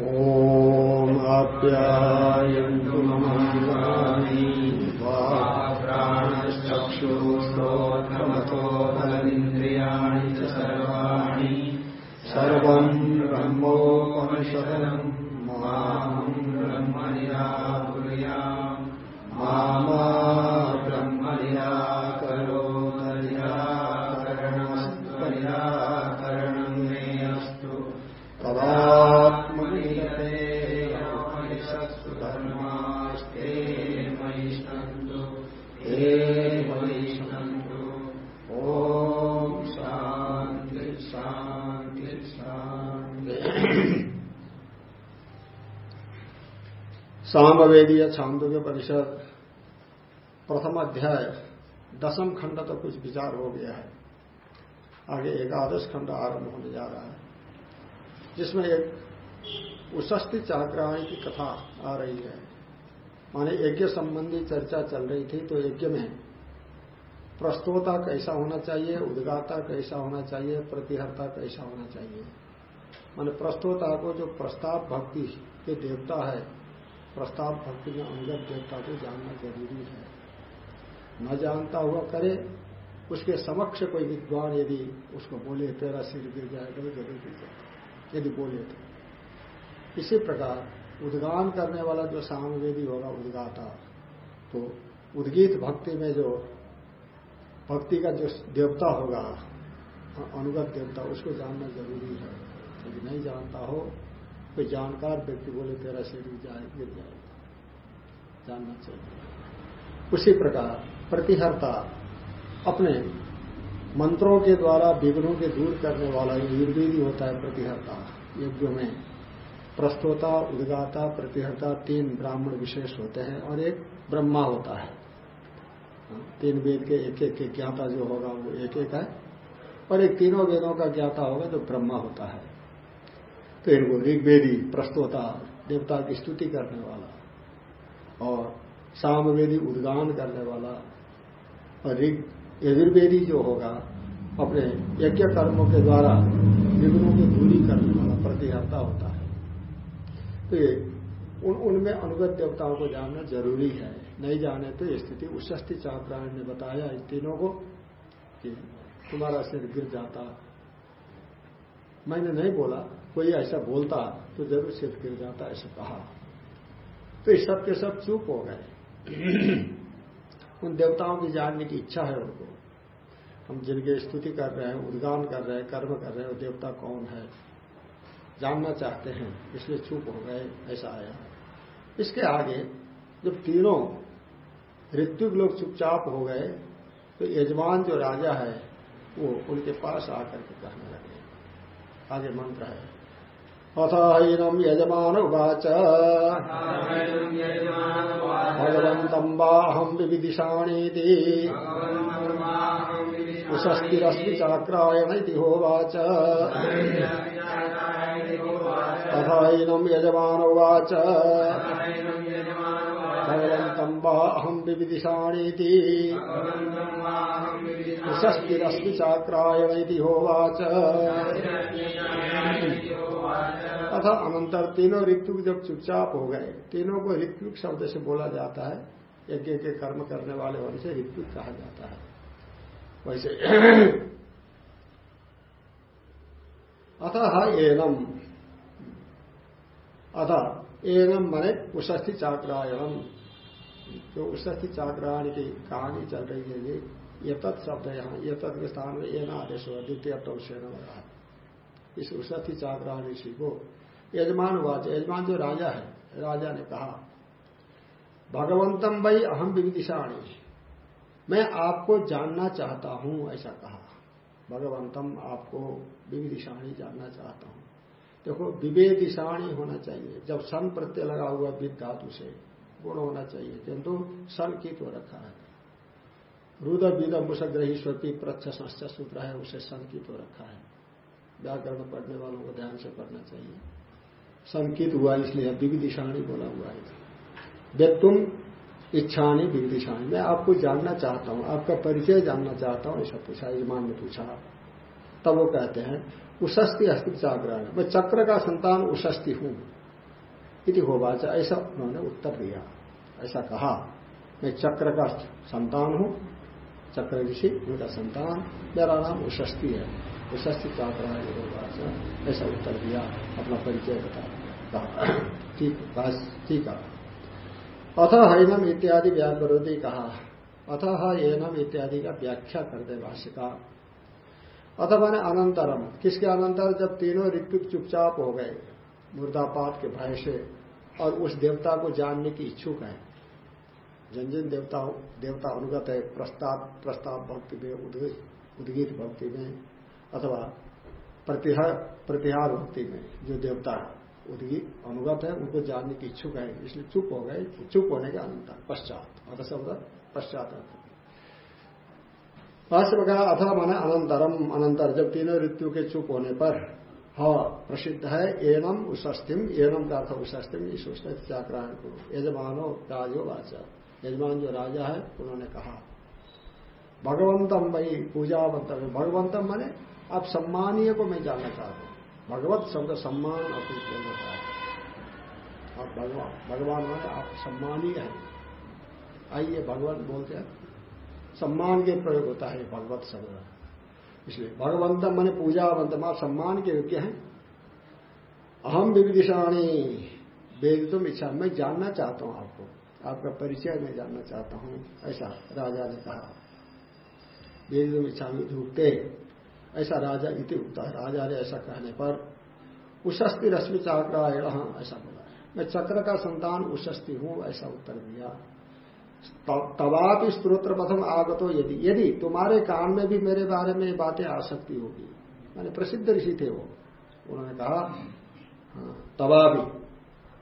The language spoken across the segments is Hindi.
ॐ आप्यायन्तु प्राणश्चक्षुश्रोत्रमतो बलमिन्द्रियाणि सामवेदीय छांदोग्य परिषद प्रथम अध्याय, दसम खंड तो कुछ विचार हो गया है। आगे एकादश खंड आरंभ होने जा रहा है। जिसमें एक उशस्ति चाक्राणी की कथा आ रही है। माने यज्ञ संबंधी चर्चा चल रही थी तो यज्ञ में प्रस्तोता कैसा होना चाहिए, उद्गाता कैसा होना चाहिए, प्रतिहर्ता कैसा होना चाहिए। माने प्रस्तोता को जो प्रस्ताव भक्ति के देवता है प्रस्ताव भक्ति में अनुगत देवता को जानना ज़रूरी है। न जानता हुआ करे, उसके समक्ष कोई विद्वान यदि उसको बोले, तेरा सिर गिर जाएगा तो ज़रूर गिर जाएगा, यदि बोले तो। इसी प्रकार उद्गान करने वाला जो सामवेदी होगा उद्गाता तो उद्गीत भक्ति में जो भक्ति का जो देवता होगा अनुगत देवता, उसको जानना ज़रूरी है। यदि नहीं जानता हो कोई जानकार व्यक्ति बोले, तेरा शरीर जाए, गिर जाएगा जानना चाहिए। उसी प्रकार प्रतिहरता अपने मंत्रों के द्वारा विघ्नों के दूर करने वाला निर्वेदी होता है प्रतिहरता। यज्ञों में प्रस्तोता, उद्गाता, प्रतिहरता तीन ब्राह्मण विशेष होते हैं और एक ब्रह्मा होता है। तीन वेद के एक एक के ज्ञाता जो होगा वो एक एक है। और एक तीनों वेदों का ज्ञाता होगा जो ब्रह्मा होता है। तो इनको ऋग्वेदी प्रस्तोता, देवता की स्तुति करने वाला और सामवेदी उद्गान करने वाला और ऋग, यजुर्वेदी जो होगा, अपने यज्ञ कर्मों के द्वारा विघ्नों की दूरी करने वाला प्रतिहर्ता होता है। तो ये, उन, उनमें अनुगत देवताओं को जानना ज़रूरी है। नहीं जाने तो स्थिति उशस्ति चाक्रायण ने बताया इन तीनों को कि तुम्हारा सिर गिर जाता। मैंने नहीं बोला कोई ऐसा बोलता तो ज़रूर सिर गिर जाता, ऐसा कहा। तो इस सब के सब चुप हो गए। उन देवताओं की जानने की इच्छा है उनको। हम जिनकी स्तुति कर रहे हैं, उद्गान कर रहे हैं, कर्म कर रहे हैं, वो देवता कौन है? जानना चाहते हैं, इसलिए चुप हो गए, ऐसा आया। इसके आगे जब तीनों ऋत्विक लोग चुपचाप हो गए तो यजमान जो राजा है, वो उनके पास आकर के कहने लगे। आगे मंत्र है अथ यजमान उवाच भगवन्तं वाहं विविदिशाणीति। उशस्तिरस्ति चाक्रायण इति होवाच। तथैनं यजमान उवाच भगवन्तं वाहं विविदिशाणीति। उशस्तिरस्ति चाक्रायण इति होवाच। अथा अनंतर तीनों ऋतु जब चुपचाप हो गए, तीनों को ऋत्विक शब्द से बोला जाता है यज्ञ के कर्म करने वाले होने से ऋत्विक कहा जाता है। वैसे, अतः एनम अतः एनम मने उषस्थि चाक्रायणम। जो उषस्थि चाक्रायण की कहानी चल रही है, ये ये तत् शब्द यहाँ, ये तत् स्थान में एना आदेश हुआ, द्वितीय लगा इस उषस्थि चाक्रायण ऋषि को यजमान वाच यजमान जो राजा है, राजा ने कहा, भगवंतम भाई अहम विविदिशाणी मैं आपको जानना चाहता हूँ, ऐसा कहा। भगवंतम आपको विविदिशाणी जानना चाहता हूँ। देखो विवेदिशाणी होना चाहिए। जब सन प्रत्यय लगा हुआ विद धातु से, गुण होना चाहिए। किंतु सन की तो रखा है। रुद विद मुसग्रही स्वपी, प्रच्छ, संस्था सूत्र है उसे सन की तो रखा है। व्याकरण पढ़ने वालों को ध्यान से पढ़ना चाहिए। संकित हुआ इसलिए विविदिशाणी बोला हुआ है। व्यक्तुम इच्छानी विविदिशाणी मैं आपको जानना चाहता हूँ, आपका परिचय जानना चाहता हूँ ऐसा पूछा ईमान ने पूछा। तब वो कहते हैं, उशस्ति अस्तित्व जागरण, मैं चक्र का संतान उशस्ति हूँ। इति होवाच, ऐसा उन्होंने उत्तर दिया। ऐसा कहा, मैं चक्र का संतान हूँ, चक्र ऋषि, उनका संतान, मेरा नाम उशस्ती है। उशस्ती चाहता है ऐसा उत्तर दिया, अपना परिचय बता कहा ठीक है। अथ हैनम इत्यादि व्याकरोधी कहा अथ एनम इत्यादि का व्याख्या करते भाष्य का अथ मैंने अनंतरम, किसके अनंतर? जब तीनों ऋतु चुपचाप हो गए मुर्दापात के भय से, और उस देवता को जानने की इच्छुक है। जिन जिन देवता देवता अनुगत है, प्रस्ताव प्रस्ताव भक्ति में उद्गीत भक्ति में अथवा प्रतिहार भक्ति में जो देवता है, उनकी अनुगत है, उनको जानने की इच्छुक है, इसलिए चुप हो गए, चुप होने के अनंतर पश्चात अथ शब्द पश्चात भाष्य कहा अथा माने अनंतरम, अनंतर जब तीनों ऋतु के चुप होने पर हाँ प्रसिद्ध है, एनम उषस्तिम एनम का अर्थ उषस्तिम इस चाक्रायण को। यजमानो राजो वाचा। यजमान जो राजा है, उन्होंने कहा, भगवंतम भाई पूजावंतम भगवंतम माने आप सम्मानीय को मैं जानना चाहता हूँ। भगवत शब्द सम्मान अपनी होता है आप भगवान भगवान माने आप सम्मानीय है। आइए भगवान बोलते हैं, सम्मान के प्रयोग होता है भगवत शब्द इसलिए भगवंत मैंने पूजावंत, माँ सम्मान के योग्य है। अहम विविदिशाणी वेद तुम इच्छा। मैं जानना चाहता हूँ आपको। आपका परिचय मैं जानना चाहता हूँ। ऐसा राजा ने कहा वेद तुम इच्छा में ढूंढते। ऐसा राजा इति उगता है। राजा ने ऐसा कहने पर उशस्ति रश्मि चाकरा ऐसा बोला। मैं चक्र का संतान उशस्ति हूँ ऐसा उत्तर दिया। तवापि स्त्रोत्र प्रथम आगतो यदि यदि तुम्हारे कान में भी मेरे बारे में बातें आ सकती होगी। मैंने प्रसिद्ध ऋषि थे वो। उन्होंने कहा हाँ, तवापि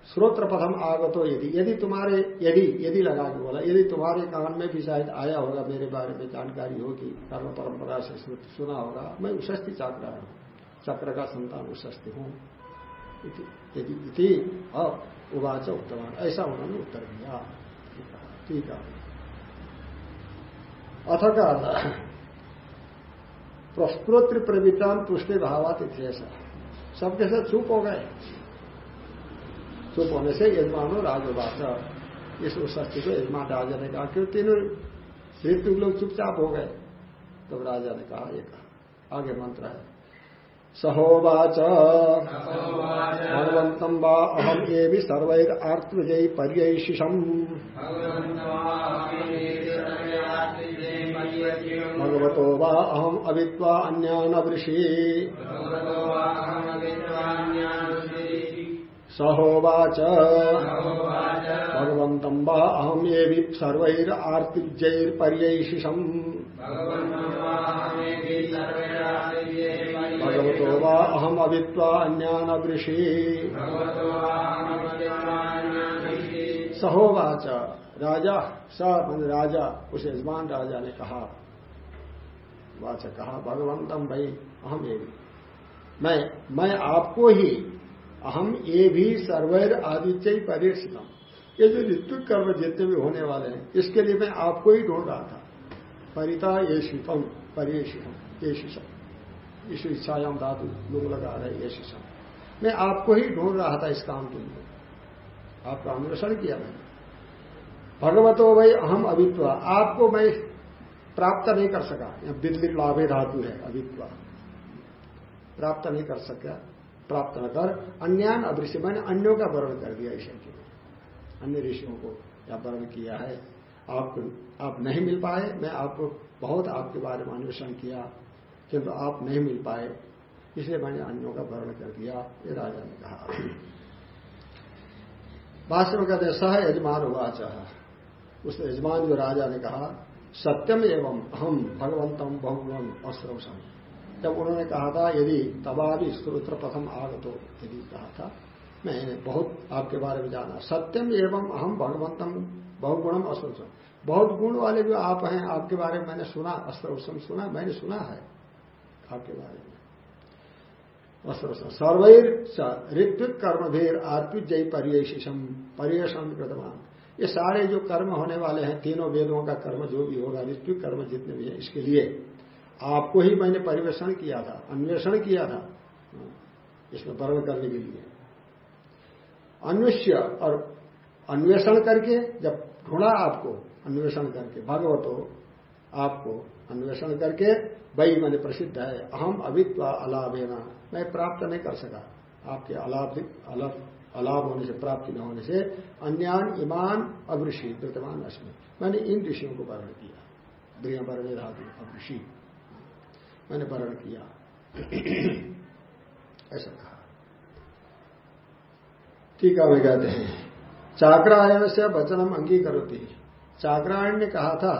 श्रोत्र प्रथम आगतो यदि। यदि तुम्हारे, यदि यदि लगा के बोला, यदि तुम्हारे कान में भी शायद आया होगा, मेरे बारे में जानकारी होगी कर्म परंपरा से सुना होगा, मैं उशस्ति चाकरा हूँ। चक्र का संतान उशस्ति हूँ। यदि, इति, अब उवाच उत्तमान। ऐसा उन्होंने उत्तर दिया। ठीक है। अथ का प्रस्तोत्र प्रवृत्तान तुष्टि भावात इतिहास सबके साथ चुप हो गए। चुप होने से यजमानो राजवाचा इस शस्त्र को यजमान राजा ने कहा क्यों तीनों ऋतु लोग चुपचाप हो गए? तब तो राजा ने कहा ये कहा आगे मंत्र है सहोवाच भगवंतम वा अहम एवं सर्वैर आर्तजयी पर्यशिषम। भगवतो वा अहम अवित्वा अन्यान वृषि सहोवाच। भगवंतम वा अहम एवं सर्वैर आर्तिजैर्पर्यशिषम भगवतो वा अहम अवित्वा अन्यान वृषि सहोवाच। राजा स राजा उस यजमान राजा ने कहा वाच कहा भगवंतम भाई अहम ये मैं मैं आपको ही अहम ये भी सर्वैर आदित्य ही परिक्षितम ये जो ऋतु कर्म जितने भी होने वाले हैं, इसके लिए मैं आपको ही ढूंढ रहा था। परिता ये शिपम परिशिषम ये शिषम। इस इच्छायाम धातु लोग लगा रहे ये शिशम मैं आपको ही ढूंढ रहा था इस काम के लिए। आपका अन्वेषण किया मैंने। भगवतो भाई अहम अवित्वा। आपको मैं प्राप्त नहीं कर सका। यह बिल्ली लाभे धातु है, अवित्वा। प्राप्त नहीं कर सका। प्राप्त न कर, अन्यान अदृश्य मैंने अन्यों का वर्ण कर दिया इस ईश्वर के अन्य ऋषियों को या वर्ण किया है? आपको आप नहीं मिल पाए, मैं आपको बहुत आपके बारे में अन्वेषण किया, किंतु आप नहीं मिल पाए, इसलिए मैंने अन्यों का वर्ण कर दिया, ये राजा ने कहा। भाष्य में कहते सह यजमान चाह उस यजमान जो राजा ने कहा, सत्यम एवं हम भगवंतम भगवान अस्त्रवसम जब उन्होंने कहा था, यदि तबादी स्त्रोत्र प्रथम आग तो यदि कहा था। मैंने बहुत आपके बारे में जाना। सत्यम एवं अहम भगवंतम, बहुगुणम अस्त्रवसम बहुत गुण वाले जो आप हैं, आपके बारे में मैंने सुना अस्त्रवसम सुना, मैंने सुना है आपके बारे में। सर्वैर ऋत्विक कर्म भेर आर्पित जय पर्यशिषम पर्यषण कृतमान ये सारे जो कर्म होने वाले हैं, तीनों वेदों का कर्म जो भी होगा, ऋत्विक कर्म जितने भी हैं, इसके लिए आपको ही मैंने परिवेषण किया था, अन्वेषण किया था, इसमें वर्ण करने के लिए। अन्वेष्य और अन्वेषण करके जब ढूंढा आपको, अन्वेषण करके, भगवतो, आपको अन्वेषण करके, वही मैंने प्रसिद्ध है, अहम अवित्व अलाभेना। मैं प्राप्त नहीं कर सका। आपके अलाभ अलाभ होने से, प्राप्ति न होने से, अन्यान ईमान अवृषि वर्तमान अश्मी मैंने इन ऋषियों को वर्ण किया। द्रिया वर्ण धातु, अवृषि। मैंने वर्ण किया। ऐसा कहा। ठीक है कहते हैं। चाक्रायण से वचनम अंगीकरोती। चाक्रायण ने कहा था,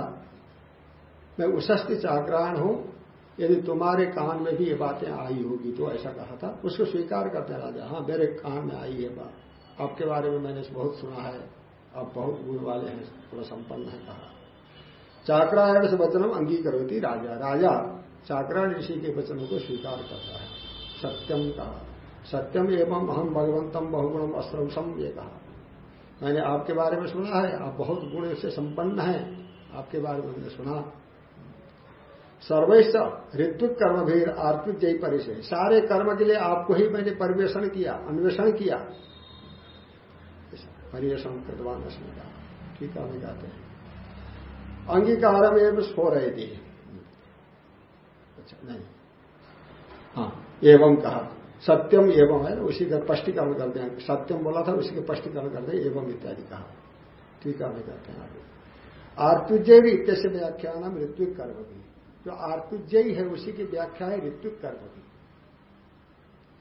मैं उशस्ति चाक्रायण हूँ। यदि तुम्हारे कान में भी ये बातें आई होगी तो ऐसा कहा था। उसको स्वीकार करते हैं राजा। हाँ मेरे कान में आई है बात। आपके बारे में मैंने बहुत सुना है। आप बहुत गुण वाले हैं, थोड़ा संपन्न है कहा। चाक्रायण से वचनम अंगीकरोती राजा। राजा चाक्रायण ऋषि के वचनों को स्वीकार करता है। सत्यम का। सत्यम एवं हम भगवंतम बहुगुणम अस्त्रम ये कहा। मैंने आपके बारे में सुना है, आप बहुत गुण से संपन्न हैं, आपके बारे में मैंने सुना। सर्वैश्च ऋत्विक कर्म भी आर्थिक जय परिचय। सारे कर्म के लिए आपको ही मैंने परिवेशन किया, अन्वेषण किया। परिवेशन कृतवान ठीक है कहते हैं अंगीकार में सो रहे थे नहीं हाँ। एवं कहा। सत्यम एवं है, उसी का स्पष्टीकरण करते हैं। सत्यम बोला था, उसी के स्पष्टीकरण करते हैं, एवं इत्यादि कहा। ठीक है कहते हैं आगे। आर्तुजय भी इत्य व्याख्यान ऋत्विक कर्म भी। जो आर्तुजयी है उसी की व्याख्या है, ऋत्विक कर्म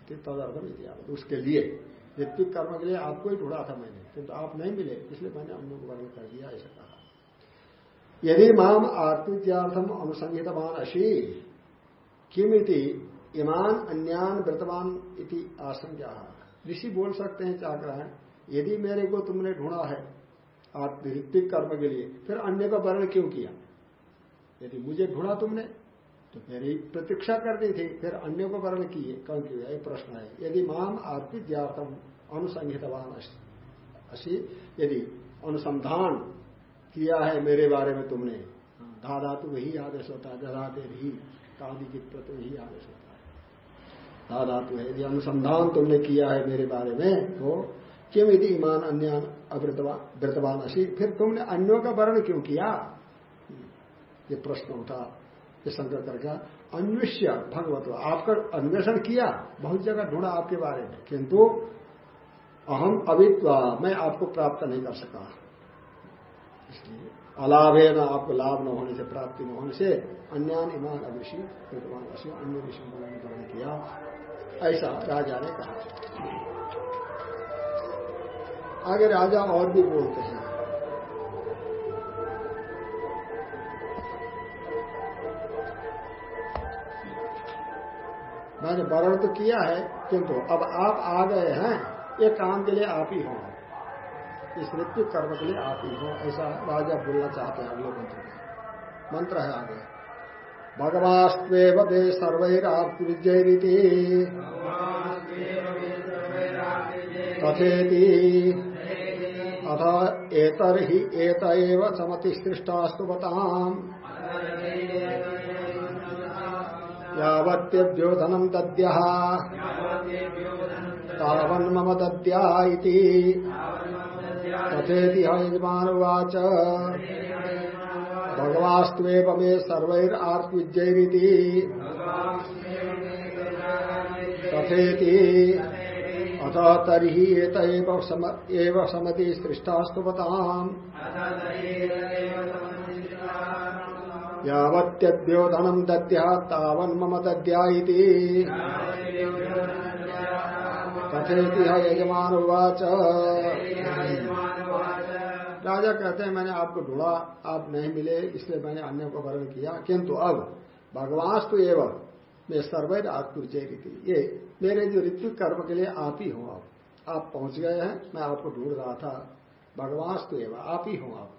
की तदर्थम उसके लिए, ऋत्विक कर्म के लिए आपको ही ढूंढा था मैंने। किंतु आप नहीं मिले, इसलिए मैंने अन्य को वर्णन कर दिया, ऐसा कहा। यदि माम आर्तुज्यार्थम अनुसंहितमान अशी किमिति ईमान अन्यान व्रतमान इति आशंका ऋषि बोल सकते हैं क्या चाग्रहण यदि मेरे को तुमने ढूंढा है ऋत्विक कर्म के लिए, फिर अन्य का वर्ण क्यों किया? यदि मुझे ढूंढा तुमने तो मेरी प्रतीक्षा करनी थी, फिर अन्य को वर्ण किए। क्यों क्यों यही प्रश्न है। यदि माम आत्मिज्ञातम अनुसंहितवान असी यदि अनुसंधान किया है मेरे बारे में तुमने धा धातु वही आदेश होता है दधाते ही। कादि की प्रति वही आदेश होता है। धातु है। यदि अनुसंधान तुमने किया है मेरे बारे में तो क्यों यदि ईमान अन्य व्रतवान असी। फिर तुमने अन्यों का वर्ण क्यों किया? ये प्रश्न उठा। ये शंकर करके अन्वेष्य भगवत। आपका अन्वेषण किया? बहुत जगह ढूंढा आपके बारे में। किंतु अहम अवित्वा मैं आपको प्राप्त नहीं कर सका। इसलिए अलाभ ना आपको लाभ न होने से, प्राप्ति न होने से अन्यान ईमान अभिषि कृतवान अन्य ऋषि ग्रहण किया। ऐसा राजा ने कहा। आगे राजा और भी बोलते हैं। मैंने वर्ण तो किया है, किंतु अब आप आ गए हैं, ये काम के लिए आप ही हो। इस मृत्यु कर्म के लिए आप ही। ऐसा राजा बोलना चाहते हैं अगले मंत्र में। मंत्र है आगे। भगवास्वेव दे सर्वैरात्मजयरीति तथेति अथ एतर ही एत एव समतिसृष्टास्तु बताम यावत्यभ्योधनम दद्य। तावन् मम दद्या इति। तथेति यजमानुवाच भगवास्त्वेव मे सर्वैरात्मविजयरिति तथेति अथ तरी एत समति सृष्टास्तुपताम्। यावत्यद्योधनम दद्या दद्या यजमान उवाच राजा कहते हैं, मैंने आपको ढूंढा, आप नहीं मिले, इसलिए मैंने अन्य को वर्ण किया। किंतु अब भगवान तो एवं मैं सर्वैध सर्वैर आत्मचेरी ये मेरे जो ऋतु कर्म के लिए आप ही हो आप। आप पहुँच गए हैं, मैं आपको ढूंढ रहा था। भगवान तो एवं आप ही हो आप।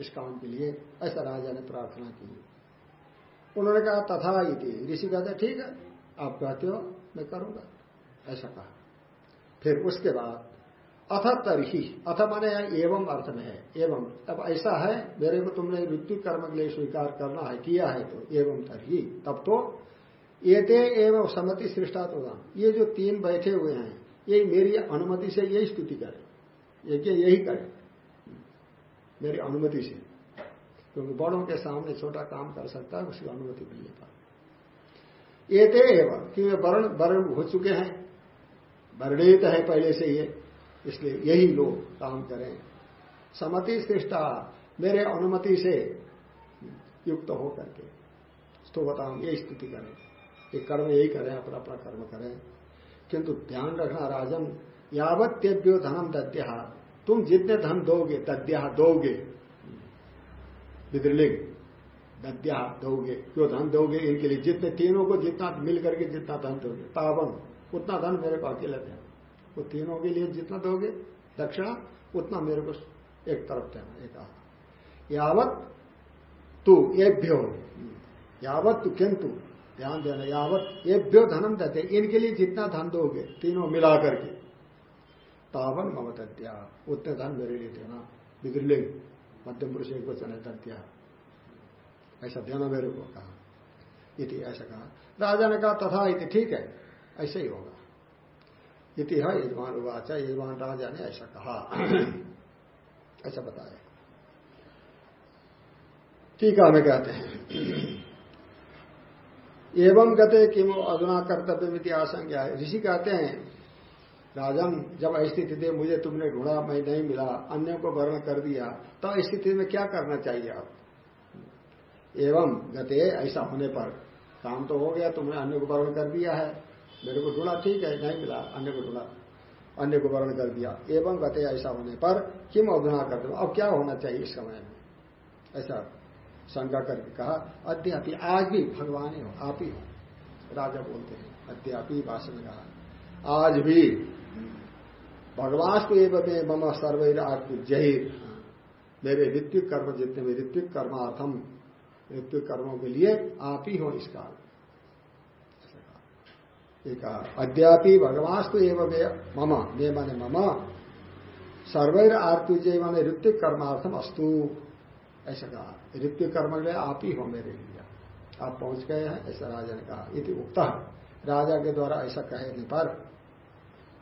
इस काम के लिए ऐसा राजा ने प्रार्थना की। उन्होंने कहा, तथा इति। ऋषि कहते ठीक है, आप कहते हो, मैं करूँगा। ऐसा कहा। फिर उसके बाद अथ तरही। अथ माने एवं अर्थ में है। एवं अब ऐसा है, मेरे को तुमने मृत्यु कर्म के लिए स्वीकार करना है, किया है तो एवं तरही। तब तो एते एवं सम्मति सृष्टा तो ये जो तीन बैठे हुए हैं, ये मेरी अनुमति से यही स्तुति करे। एक यही करे? मेरी अनुमति से। क्योंकि बड़ों के सामने छोटा काम कर सकता है उसकी अनुमति मिलने पर। थे एवं। कि वे वर्ण वर्ण हो चुके हैं। वर्णित है पहले से ये। इसलिए यही लोग काम करें। समति श्रेष्ठा मेरे अनुमति से युक्त हो करके। तो बताऊँ, ये स्थिति करें। ये कर्म यही करें, अपना अपना कर्म करें। किंतु ध्यान रखना राजन, यावत तेव्यो धनम दद्या तुम जितने धन दोगे दद्या दोगे। विद्रलिंग दद्या दोगे। जो धन दोगे, इनके लिए जितने तीनों को जितना मिल करके जितना धन दोगे। तावन उतना धन मेरे को अकेले देना। वो तीनों के लिए जितना दोगे, दक्षिणा, उतना मेरे को एक तरफ़ देना, एक यावत तू, एभ्यो। यावत तू किंतु, ध्यान देना, यावत एभ्यो धनम देते इनके लिए जितना धन दोगे, तीनों मिला करके तावन मम दत्या उतने धन मेरे लिए देना। विद्रलिंग मध्यम पुरुष एक वचन है ऐसा देना मेरे को कहा। ऐसा कहा। राजा ने कहा, तथा इति, ठीक है। ऐसे ही होगा। इति है यजमान उवाचा, यजमान राजा ने ऐसा कहा। ऐसा बताया। ठीक है, हमें कहते हैं। एवं गते किम अधुना कर्तव्य मिति आशंका है। ऋषि कहते हैं, राजन, जब स्थिति थी मुझे तुमने ढूंढा, मैं नहीं मिला, अन्य को वर्ण कर दिया तो स्थिति में क्या करना चाहिए आप एवं गते ऐसा होने पर काम तो हो गया, तुमने अन्य को वर्ण कर दिया है। मेरे को ढूंढा, ठीक है, नहीं मिला, अन्य को ढूंढा, अन्य को वर्ण कर दिया। एवं गते ऐसा होने पर किम अधुना कर दो? अब क्या होना चाहिए इस समय में? ऐसा शंका करके कहा अद्यापि आज भी भगवान ही आप ही हो। राजा बोलते हैं अद्यापि भाषण कहा आज भी भगवान को एवं मम सर्वैर जहिर मेरे ऋत्विक कर्म जितने भी ऋत्विक कर्मार्थम ऋत्विक कर्मों के लिए आप ही हो इस काल। एक अद्यापि भगवान एवं मम, मे माने मम। सर्वैर आर्तुजय माने ऋत्विक कर्मार्थम अस्तु। ऐसा कहा। ऋत्विक कर्म में आप ही हो मेरे लिए। आप पहुँच गए हैं, ऐसा राजा ने कहा। इति उक्त। राजा के द्वारा ऐसा कहने पर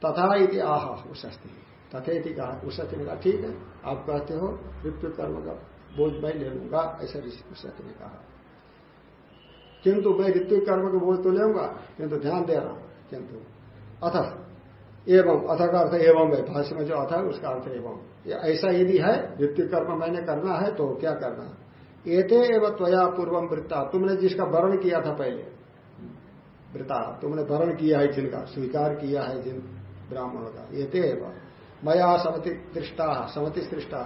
तथा इति आह, उशस्ति। तथे इति कहा। उशस्ति ने कहा, ठीक है, आप कहते हो ऋत्विक कर्म का बोझ मैं ले लूँगा। ऐसा ऋषि उशस्ति ने कहा। किंतु मैं ऋत्विक कर्म के बोझ तो लेऊँगा? किंतु ध्यान दे रहा हूँ, किंतु। अथ, एवं, अथ का अर्थ एवं है, भाष्य में जो अथ है, उसका अर्थ एवं। ऐसा यदि है ऋत्विक कर्म मैंने करना है तो क्या करना एते एवं त्वया पूर्वम वृत्ता। तुमने जिसका वर्ण किया था पहले वृता तुमने वर्ण किया है जिनका, स्वीकार किया है जिन ब्राह्मणों का। एते एवं। मया समति दृष्टा, समति सृष्टा।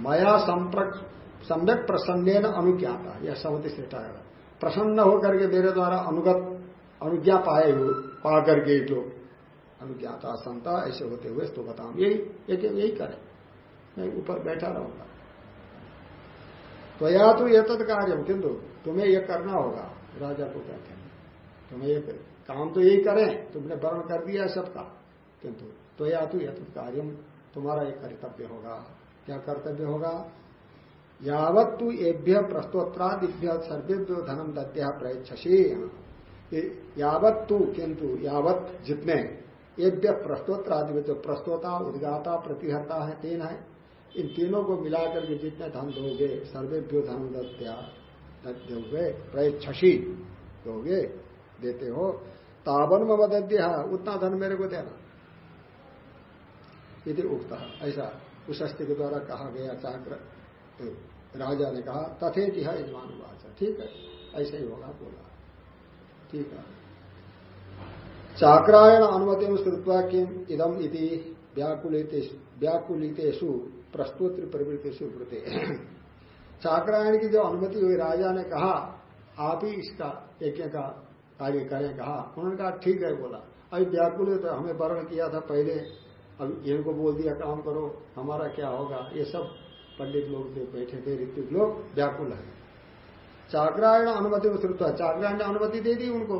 मया सम्यक प्रसन्न अनुज्ञाता। यह समति सृष्टा है। प्रसन्न होकर के मेरे द्वारा अनुगत, अनुज्ञा पाए हुए पा करके लोग अनुज्ञाता, संता, ऐसे होते हुए तो बताऊँ। यही, एक, यही करें। मैं ऊपर बैठा रहूँगा। तो या तो ये तद कार्य। किंतु तुम्हें यह करना होगा, राजा को कहते हैं। तुम्हें ये काम तो यही करें। तुमने वर्ण कर दिया सबका। किंतु तो या तो यह कार्य। तुम्हारा एक कर्तव्य होगा। क्या कर्तव्य होगा? यावत तू एभ्य प्रस्तोत्रादिभ्य सर्वेभ्यो धनम दत्या प्रयच्छसी यावत तू किंतु यावत जितने एभ्य प्रस्तोत्रादि जो प्रस्तोता, उद्गाता प्रतिहता है, तीन है, इन तीनों को मिलाकर के जितने धन दोगे सर्वेभ्यो धन दत्या दोगे प्रयच्छसी दोगे, देते हो। तावन में मदद्य उतना धन मेरे को देना। यदि उगता ऐसा उस के द्वारा कहा गया चाक्र। राजा ने कहा तथे है यजमान वाचा। ठीक है, ऐसे ही होगा बोला। ठीक है। चाक्रायण अनुमति श्रुत्वा किम इदम इति व्याकुलितेशु प्रस्तुत प्रवृत्तिशु वृत्ति चाक्रायण की जो अनुमति हुई, राजा ने कहा, आप ही इसका एक का कार्य करें, कहा। उन्होंने कहा, ठीक है, बोला। अभी व्याकुल तो हमें वर्ण किया था पहले। अब इनको बोल दिया, काम करो, हमारा क्या होगा? ये सब पंडित लोग जो बैठे थे ऋतिक लोग व्याकुल है चाक्रायण अनुमति विस्तृत्व चाक्रायण ने अनुमति दे दी उनको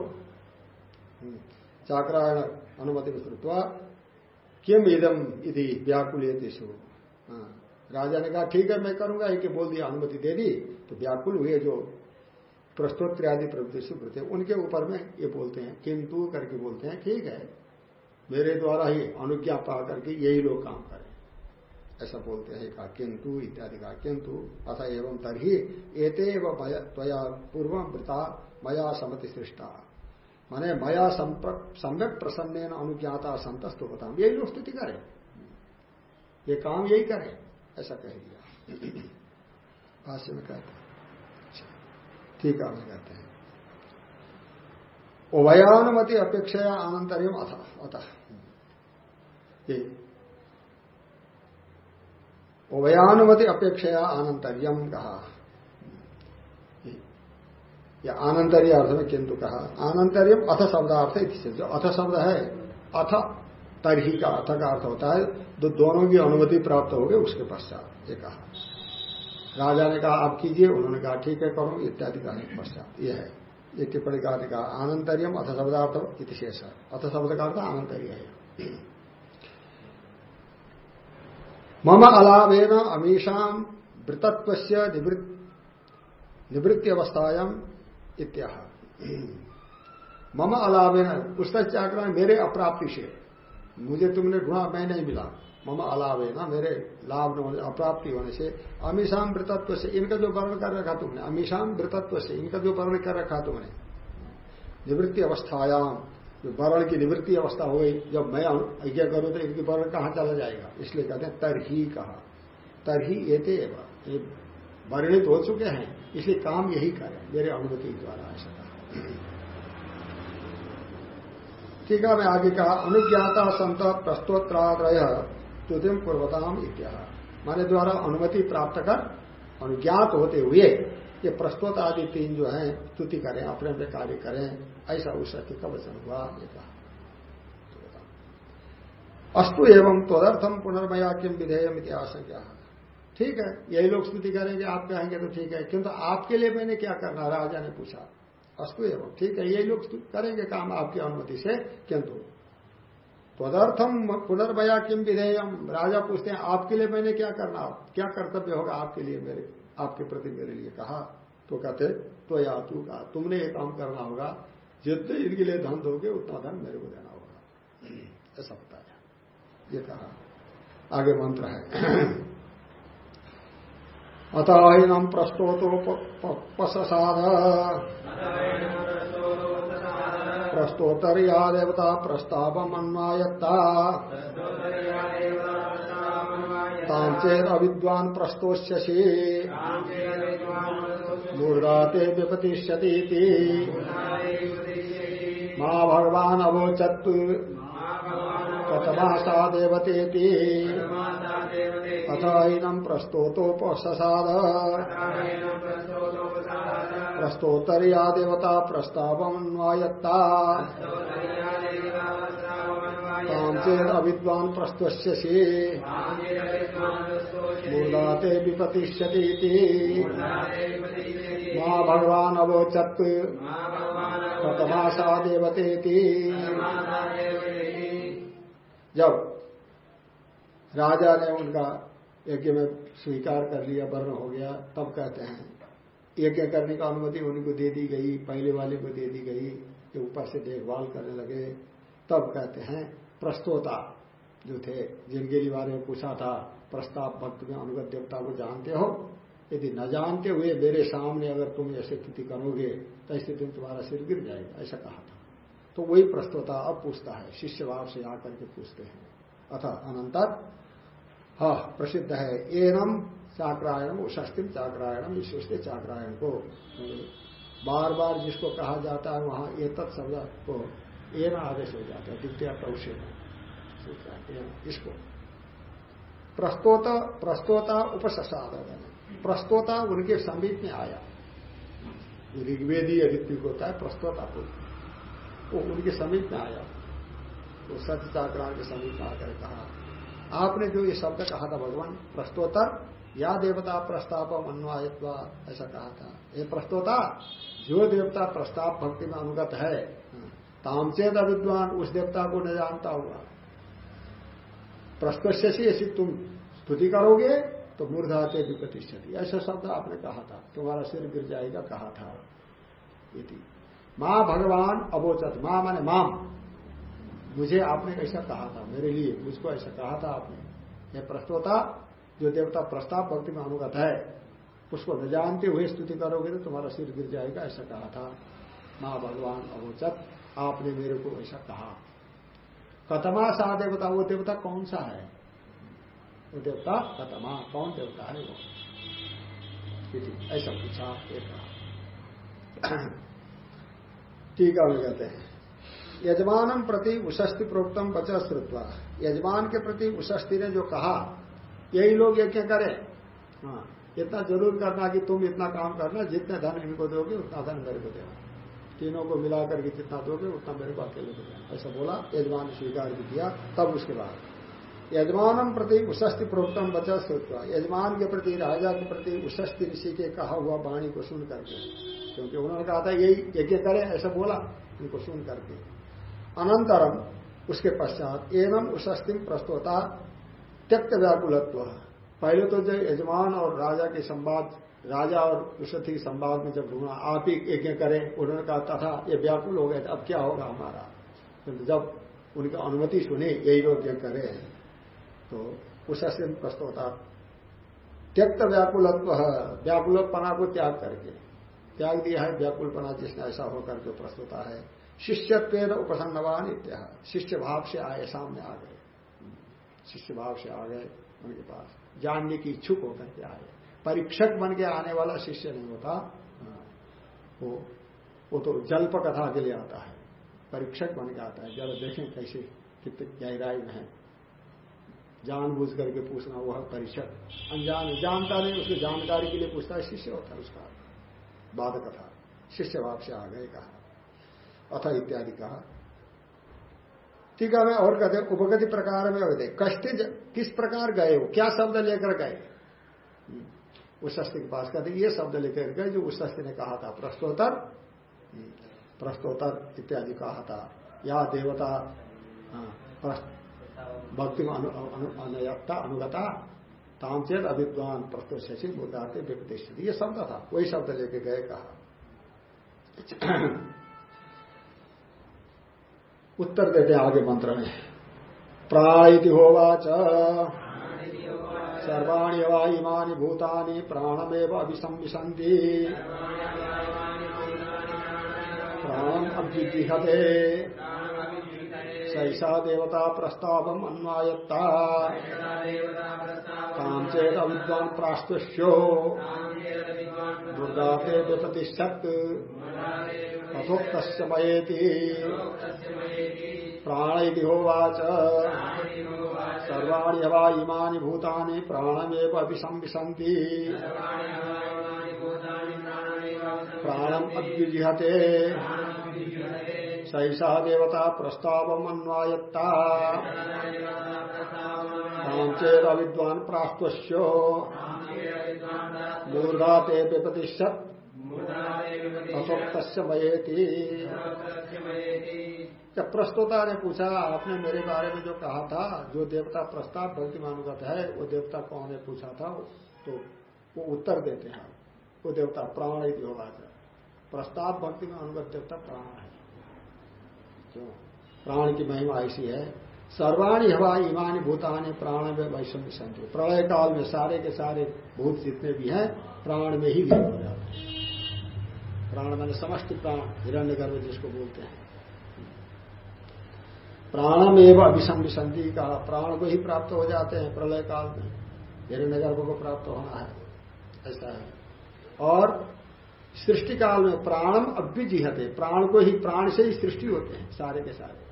हम्म। चाक्रायण अनुमति विस्तृत्व किम इदम इति व्याकुल हाँ। राजा ने कहा, ठीक है, मैं करूँगा एक बोल दिया, अनुमति दे दी तो व्याकुल हुए जो प्रस्तोत्र आदि प्रवृत्ति से उनके ऊपर में ये बोलते हैं, किंतु करके बोलते हैं, ठीक है, मेरे द्वारा ही अनुज्ञा पा करके यही लोग काम करें ऐसा बोलते हैं कहा किंतु इत्यादि कहा किंतु अथ एवं तरी एते त्वया पूर्व वृता मया समति सृष्टा माने मया सम्यक प्रसन्न अनुज्ञाता संतस्त बता यही लोग स्तुति करें। ये काम यही करें, ऐसा कह दिया। भाष्य में कहते ठीक है कहते हैं। उभयानुमति अपेक्षा आनंतरियम अथ, अतः। उभयानुमति अपेक्षा आनंतरियम कहा। या आनंतरीय अर्थ में किंतु कहा। आनंतरियम अथ शब्दार्थ जो अथ शब्द है, अथ तरही का अथ का अर्थ होता है जो दोनों की अनुमति प्राप्त हो गए उसके पश्चात, ये कहा। राजा ने कहा, आप कीजिए, उन्होंने कहा, ठीक है, करो, इत्यादि कहने के पश्चात, ये है। ये टिप्पणी का कहा, आनंतरियम अथ शब्दार्थ इतिशेष है। अथ शब्द का अर्थ आनंतर्य है। मम अलावेन अमीषाम वृतत्व निवृत्ति अवस्थायाम इत्या मम अलावेन पुस्तक चाकरण मेरे अप्राप्ति से मुझे तुमने ढूंढा मैं नहीं मिला। मम अलावे ना मेरे लाभ न होने अप्राप्ति होने से अमीशाम वृतत्व से इनका जो वर्ण कर रखा तुमने अमीशाम वृतत्व से इनका जो वर्ण कर रखा तुमने। निवृत्ति अवस्थायाम जो वर्ण की निवृत्ति अवस्था हो गई। जब मैं आज्ञा करूँ तो इनकी वर्ण कहाँ चला जाएगा? इसलिए कहते हैं, तरही कहा। तरही एते वर्णित हो चुके हैं, इसलिए काम यही करें। मेरे अनुमति द्वारा ऐसा कहा। ठीक है, मैं आगे कहा, अनुज्ञाता संत प्रस्तोत्रादय तुतिम पूर्वताम इत्या माने द्वारा अनुमति प्राप्त कर, अनुज्ञात होते हुए ये प्रस्तोत आदि तीन जो है, स्तुति करें, अपने अपने कार्य करें। ऐसा उस सत्य का वचन हुआ, ये कहा। अस्तु एवं तदर्थम पुनर्मया किम विधेयम इतिहास ठीक है, यही लोग स्तुति करेंगे, आप कहेंगे तो ठीक है किंतु आपके लिए मैंने क्या करना राजा ने पूछा। अस्तु एवं, ठीक है, यही लोग करेंगे काम आपकी अनुमति से, किंतु तदर्थम पुनर्भया किम विधेयम राजा पूछते हैं, आपके लिए मैंने क्या करना क्या कर्तव्य होगा आपके लिए मेरे, आपके प्रति मेरे लिए? कहा तो कहते तो या तू कहा तुमने ये काम करना होगा जितने इनके लिए धन दोगे उतना धन मेरे को देना होगा। ऐसा बताया ये कहा। आगे मंत्र है। अतः प्रस्तोतोपसाद प्रस्तोतर या देवता प्रस्ताव अन्वायत्ता तांचेद अविद्वान प्रस्तोष्यसी। मूर्धाते विपतिष्यती। माँ भगवान अवोचत्तु कथमासा देवतेति। अथम प्रस्तोतोपसाद प्रस्तोत्तरिया देवता प्रस्तावन्वायत्ता तांचेद अविद्वान प्रस्तुष्यसी मूर्धाते विपतिष्यती माँ भगवान अवोचत्। प्रतमाशा देवते जब राजा ने उनका यज्ञ में स्वीकार कर लिया वर्ण हो गया तब कहते हैं यज्ञ करने का अनुमति उनको दे दी गई पहले वाले को दे दी गई ये ऊपर से देखभाल करने लगे तब कहते हैं प्रस्तोता जो थे जिनके बारे में पूछा था, प्रस्ताव भक्त में अनुगत देवता को जानते हो? यदि न जानते हुए मेरे सामने अगर तुम ऐसे स्थिति करोगे तो ऐसे दिन तुम्हारा सिर गिर जाएगा, ऐसा कहा था। तो वही प्रस्तोता अब पूछता है, शिष्य भाव से आकर के पूछते हैं। अथा अनंतर हाँ प्रसिद्ध है, एनम चाक्रायण षष्टिम चाक्रायणम सोचते चाक्रायण को। बार बार जिसको कहा जाता है, वहाँ ये तत्शब्द को एन आदेश हो जाता है, द्वितीय कौशे इसको। प्रस्तोता प्रस्तोता उपसाद प्रस्तोता उनके समीप में आया। ऋग्वेदी ऋत्विक होता है प्रस्तोता को। वो उनके समीप में आया। वो सत्य चाक्रायण के समीप में आकर कहा, आपने जो ये शब्द कहा था भगवान प्रस्तोतर या देवता प्रस्ताव अन्वायत्वा, ऐसा कहा था। ये प्रस्तोता, जो देवता प्रस्ताव भक्ति में अनुगत है। तामचेद अविद्वान उस देवता को न जानता होगा। प्रस्तुत से ऐसी तुम स्तुति करोगे तो मूर्धाते विपतिष्ठती ऐसा शब्द आपने कहा था। तुम्हारा सिर गिर जाएगा, कहा था। यदि माँ भगवान अबोचत माँ माने माम। मुझे आपने ऐसा कहा था, मेरे लिए। मुझको ऐसा कहा था आपने। यह प्रस्तोता जो देवता प्रस्ताव भक्ति में अनुगत है, उसको न जानते हुए स्तुति करोगे तो तुम्हारा सिर गिर जाएगा, ऐसा कहा था। माँ भगवान अवोचत। आपने मेरे को ऐसा कहा। कतमा सा देवता वो देवता कौन सा है? वो देवता कतमा कौन देवता है वो? ऐसा पूछा एक टीका में कहते हैं यजमानम प्रति उशस्ति प्रोक्तम बचा श्रुत्वा यजमान के प्रति उशस्ति ने जो कहा, यही लोग यज्ञ करें। हाँ इतना ज़रूर करना कि तुम इतना काम करना, जितने धन इनको दोगे, उतना धन मेरे को देना तीनों को मिलाकर के जितना दोगे उतना मेरे को अकेले देना ऐसा बोला, यजमान स्वीकार भी किया, तब उसके बाद। यजमानम प्रति उशस्ति प्रोक्तम बचा श्रुत्वा। यजमान के प्रति, राजा के प्रति उशस्ति ऋषि के कहा हुआ वाणी को सुन करके। क्योंकि उन्होंने कहा था, यही यज्ञ करे, ऐसा बोला उनको सुन करके। अनंतरम, उसके पश्चात, एवं उशस्तिम प्रस्तोता त्यक्त व्याकुलत्व पहले तो जो यजमान और राजा के संवाद राजा और विशुद्धि के संवाद में जब ढूंढा, आप ही यज्ञ करें, उन्होंने कहा, तथा, ये व्याकुल हो गए अब क्या होगा हमारा? तो जब उनकी अनुमति सुनी, यही लोग यज्ञ करे तो उशस्तिम होता, त्यक्त व्याकुलत्व व्याकुलपना को त्याग करके। त्याग दिया है व्याकुलपना जिसने ऐसा होकर के प्रस्तुता है शिष्यत्व उपसन्नवान इत्या। शिष्य भाव से आए, सामने आ गए। शिष्य भाव से आ गए, उनके पास जानने की इच्छुक होकर के आए। परीक्षक बन के आने वाला शिष्य नहीं होता। वो वो तो जल्प कथा के लिए आता है। परीक्षक बन के आता है। जरा देखें कैसे, कितने गहराई में है। जानबूझ करके पूछना, वह परीक्षक। अनजान, जानता नहीं, उसकी जानकारी के लिए पूछता है, शिष्य होता है उसका। बाद कथा शिष्य भाव से आ गए कहा। अथ इत्यादि कहा। टीका में और कहते उपगति प्रकार में कष्ट किस प्रकार गए हो? क्या शब्द लेकर गए? उस के पास कहते ये शब्द लेकर गए जो उस ने कहा था प्रश्नोत्तर हम्म, प्रश्नोत्तर इत्यादि कहा था। या देवता हाँ, भक्ति में अनुयक्ता अनुगता तामचेत अभिद्वान प्रस्तुत शशि मुदाते विपतिष्ठित ये शब्द था वही शब्द लेके गए कहा। उत्तर देते आगे मंत्र में। प्राणिति होवाच। सर्वाणी वा इमानी भूतानि प्राणमेव अभिसंविशंति प्राणम अभ्युजिहते सैषा देवता प्रस्ताव अन्वायत्ता। काम चेत अविद्वान प्रास्तुष्यो। दुर्गाते व्यपतिष्ठत् तथोक्त मयेति। प्राण होवाच। सर्वाणी हवा इमानी भूतानि प्राणमेव अभिसंविशंति प्राणम अद्विजिहते। सैषा देवता प्रस्ताव अन्वायत्ता। चेद विद्वान प्रास्तस्यो मूर्धा ते प्रतिशत जब प्रस्तोता ने पूछा, आपने मेरे बारे में जो कहा था, जो देवता प्रस्ताव भक्ति मानुगत है, वो देवता कौन है पूछा था तो वो उत्तर देते हैं। वो देवता प्राण ही होगा प्रस्ताव भक्ति में अनुगत देवता प्राण है। क्यों? प्राण की महिमा ऐसी है। सर्वाणी हवा इमानी भूतानी प्राण में वैषम्य संति। प्रलय काल में सारे के सारे भूत जितने भी हैं, प्राण में ही लीन हो जाते हैं। प्राण मैंने समस्त प्राण हिरण्य गर्भ जिसको बोलते हैं। प्राणम एवं अभिसंभिशंति का प्राण को ही प्राप्त हो जाते हैं प्रलय काल में। हिरण्य गर्भ को प्राप्त होना है। ऐसा है। और सृष्टि काल में प्राणम अभ्युजिहते प्राण को ही प्राण से ही सृष्टि होते हैं, सारे के सारे।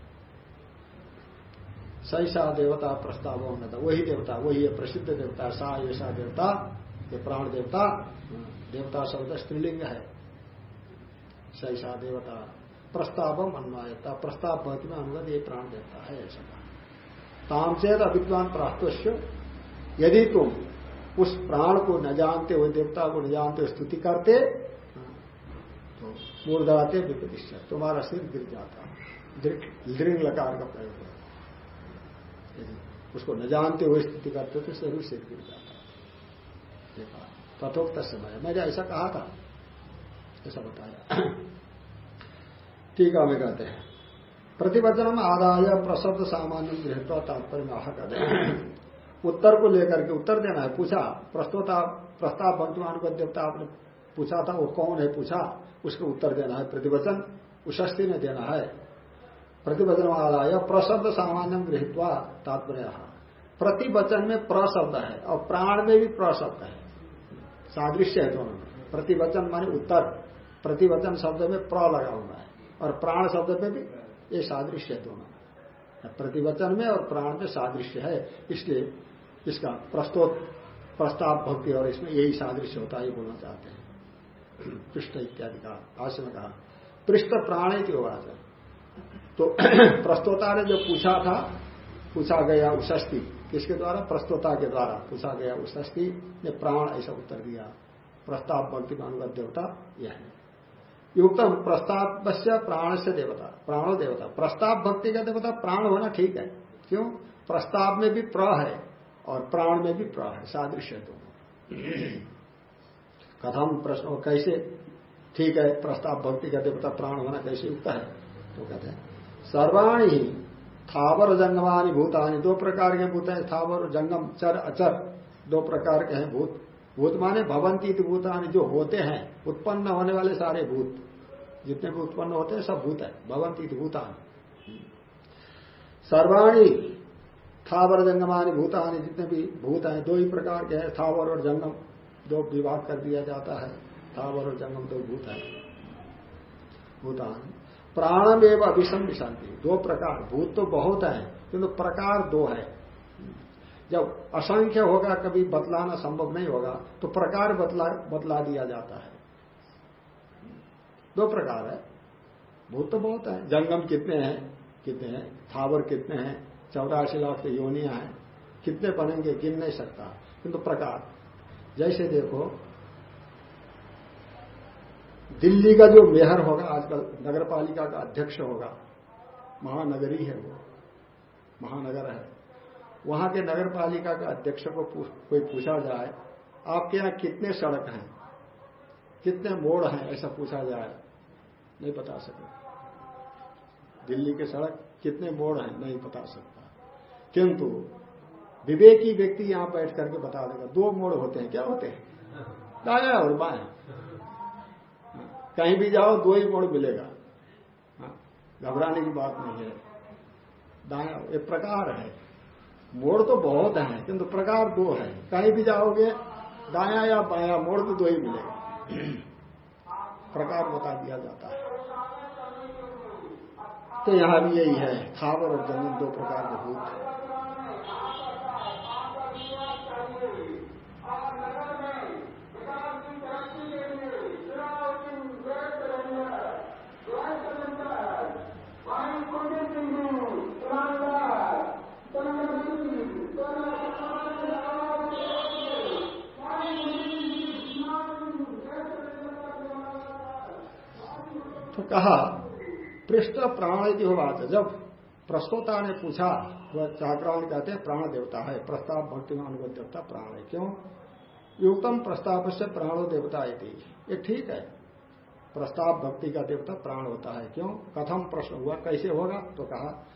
सैसा देवता प्रस्ताव था, वही देवता, वही है प्रसिद्ध देवता, सा ऐसा देवता, ये प्राण देवता देवता शब्द स्त्रीलिंग है। सैसा देवता। प्रस्ताव अन्वायता। प्रस्ताव भक्ति में अनुगत ये प्राण देता है, ऐसा ताम चेत अविद्वान प्रास्तोष्य यदि तुम उस प्राण को न जानते हुए देवता को न जानते हुए स्तुति करते तो मूर्धाते विपदिश्य तुम्हारा सिर गिर जाता। दृढ़ लकार का प्रयोग है। उसको न जानते हुए स्तुति करते तो ज़रूर सिर गिर जाता। तथोक्त समय मैंने ऐसा कहा था। ऐसा बताया। टीका में कहते हैं। प्रतिवचन आदाय प्रशब्द सामान्य गृहत्व तात्पर्य आह कर उत्तर को लेकर के उत्तर देना है। पूछा, प्रस्तुता, प्रस्ताव भक्तिमान को देवता आपने पूछा था, वो कौन है पूछा? उसको उत्तर देना है। प्रतिवचन उशस्ती ने देना है। प्रतिवचन आदाय प्रशब्द सामान्य गृहत्वा तात्पर्य प्रतिवचन में प्रशब्द है और प्राण में भी प्रशब्द है। सादृश्य है दोनों में। प्रतिवचन माने उत्तर। प्रतिवचन शब्द में प्र लगा हुआ है। और प्राण शब्द में भी ये सादृश्य है दोनों। प्रतिवचन में और प्राण में सादृश्य है। इसलिए इसका प्रस्तुत, प्रस्ताव भक्ति और इसमें यही सादृश्य होता है बोलना चाहते हैं। पृष्ठ इत्यादि का आश्र में कहा। पृष्ठ प्राण की आवाज़ तो प्रस्तोता ने जो पूछा था, पूछा गया उशस्ती, किसके द्वारा? प्रस्तोता के द्वारा पूछा गया उशस्ती ने प्राण ऐसा उत्तर दिया। प्रस्ताव भक्ति मानुगत देवता यह है। युक्तम प्रस्ताव प्राण से देवता, प्राणो देवता। प्रस्ताव भक्ति का देवता, प्राण होना ठीक है। क्यों? प्रस्ताव में भी प्र है और प्राण में भी प्र है, सादृश्य तो कथम प्रश्न कैसे? ठीक है, प्रस्ताव भक्ति का देवता, प्राण होना कैसे युक्त है? तो कहते हैं, सर्वाणी ही, थावर जंगमानी भूतानी, दो प्रकार के भूत हैं, थावर, जंगम, चर, अचर, दो प्रकार के हैं भूत। भूत माने भवंती भूतानी जो होते हैं, उत्पन्न होने वाले सारे भूत। जितने भी उत्पन्न होते हैं, सब भूत है। भवंती भूतान। सर्वाणी थावर जंगमानी भूतानी, जितने भी भूत हैं, दो ही प्रकार के हैं, थावर और जंगम। दो विभाग कर दिया जाता है। थावर और जंगम दो भूत है। भूतान। प्राणम एवं अभिषम शांति दो प्रकार। भूत तो बहुत है, किंतु प्रकार दो है। जब असंख्य होगा, कभी बतलाना संभव नहीं होगा तो प्रकार बतला बतला दिया जाता है। दो प्रकार है। भूत तो बहुत है। जंगम कितने हैं? कितने हैं? थावर कितने हैं? चौरासी लाख के योनिया हैं। कितने बनेंगे? गिन नहीं सकता। किंतु तो प्रकार। जैसे देखो, दिल्ली का जो मेयर होगा, आजकल नगर पालिका का अध्यक्ष होगा, महानगरी है वो, महानगर है। वहाँ के नगर पालिका का अध्यक्ष को कोई पूछा जाए आपके यहाँ कितने सड़क हैं? कितने मोड़ हैं? ऐसा पूछा जाए। नहीं बता सकते। दिल्ली के सड़क कितने मोड़ हैं? नहीं बता सकता। किंतु विवेकी व्यक्ति यहाँ बैठ करके बता देगा दो मोड़ होते हैं। क्या होते हैं? दाया और बाया कहीं भी जाओ दो ही मोड़ मिलेगा। हाँ, घबराने की बात नहीं है। दाया एक प्रकार है। मोड़ तो बहुत है, किंतु प्रकार दो है। कहीं भी जाओगे, दाया या बाया मोड़ तो दो ही मिलेगा। प्रकार बता दिया जाता है। तो यहाँ भी यही है खावर और ज़मीन दो प्रकार के भूत कहा, पृष्ठ प्राण हो बात जब प्रस्तोता ने पूछा वह चाक्रावण कहते हैं, प्राण देवता है। प्रस्ताव भक्ति में अनुगत देवता प्राण है। क्यों? युक्तम प्रस्ताव से प्राणो देवता ये ठीक है। प्रस्ताव भक्ति का देवता प्राण होता है। क्यों? कथम प्रश्न हुआ, कैसे होगा? तो कहा,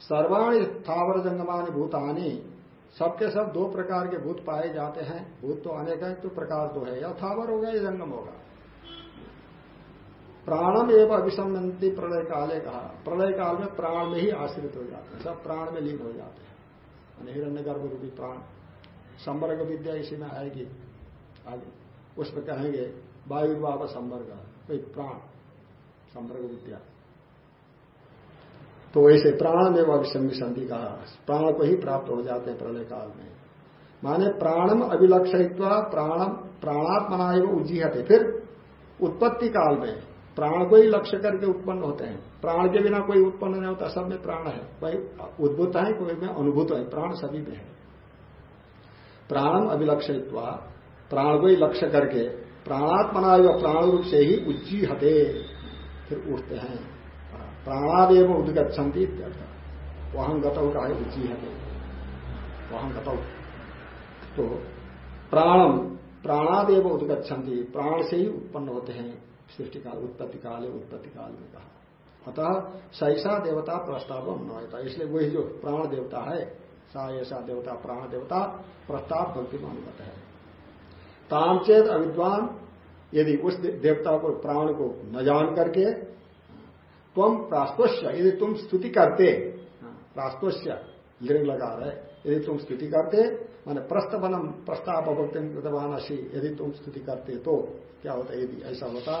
सर्वाणी स्थावर जंगमानी भूतानी, सबके सब दो प्रकार के भूत पाए जाते हैं। भूत तो अनेक है तो प्रकार तो है। या थावर होगा या जंगम होगा? प्राणम एवं अभिसंबंधी प्रलय काले कहा। प्रलय काल में प्राण में ही आश्रित हो जाते हैं। सब प्राण में लीन हो जाते हैं। हिरण्य गर्भ रूपी प्राण। संवर्ग विद्या इसी में आएगी। आगे। उसमें कहेंगे वायु बाबा संवर्ग। कोई प्राण। संवर्ग विद्या। तो वैसे प्राण में अभिसंधि कहा। प्राण को ही प्राप्त हो जाते हैं प्रलय काल में। माने प्राणम अभिलक्षित प्राणम प्राणात्मना एवं उज्जीहते। फिर उत्पत्ति काल में प्राण को ही लक्ष्य करके उत्पन्न होते हैं। प्राण के बिना कोई उत्पन्न नहीं होता, सब में प्राण है। भाई, उद्भुत है कोई में अनुभूत है? प्राण सभी में है। प्राणम अभिलक्षित प्राण को ही लक्ष्य करके प्राणात्मना प्राण रूप से ही उज्जी हते फिर उठते हैं। प्राणादेव उदगछंती वहाँ गतव का है उज्जी हते वहाँ गतव तो प्राणम, प्राणादेव उदगछंती प्राण से ही उत्पन्न होते हैं। सृष्टि काल उत्पत्ति काल है, उत्पत्ति काल में कहा। अतः सैसा देवता प्रस्ताव होता इसलिए वही जो प्राण देवता है, सा ऐसा देवता, प्राण देवता प्रस्ताव भक्ति मानुगत है। तामचेत अविद्वान, यदि उस देवता को, प्राण को न जान करके तुम प्रास्तोष्य, यदि तुम स्तुति करते, प्रास्तोष्य लिंग लगा रहे यदि तुम स्तुति करते माने प्रस्तवनम प्रस्ताव भक्ति यदि तुम स्तुति करते तो क्या होता यदि ऐसा होता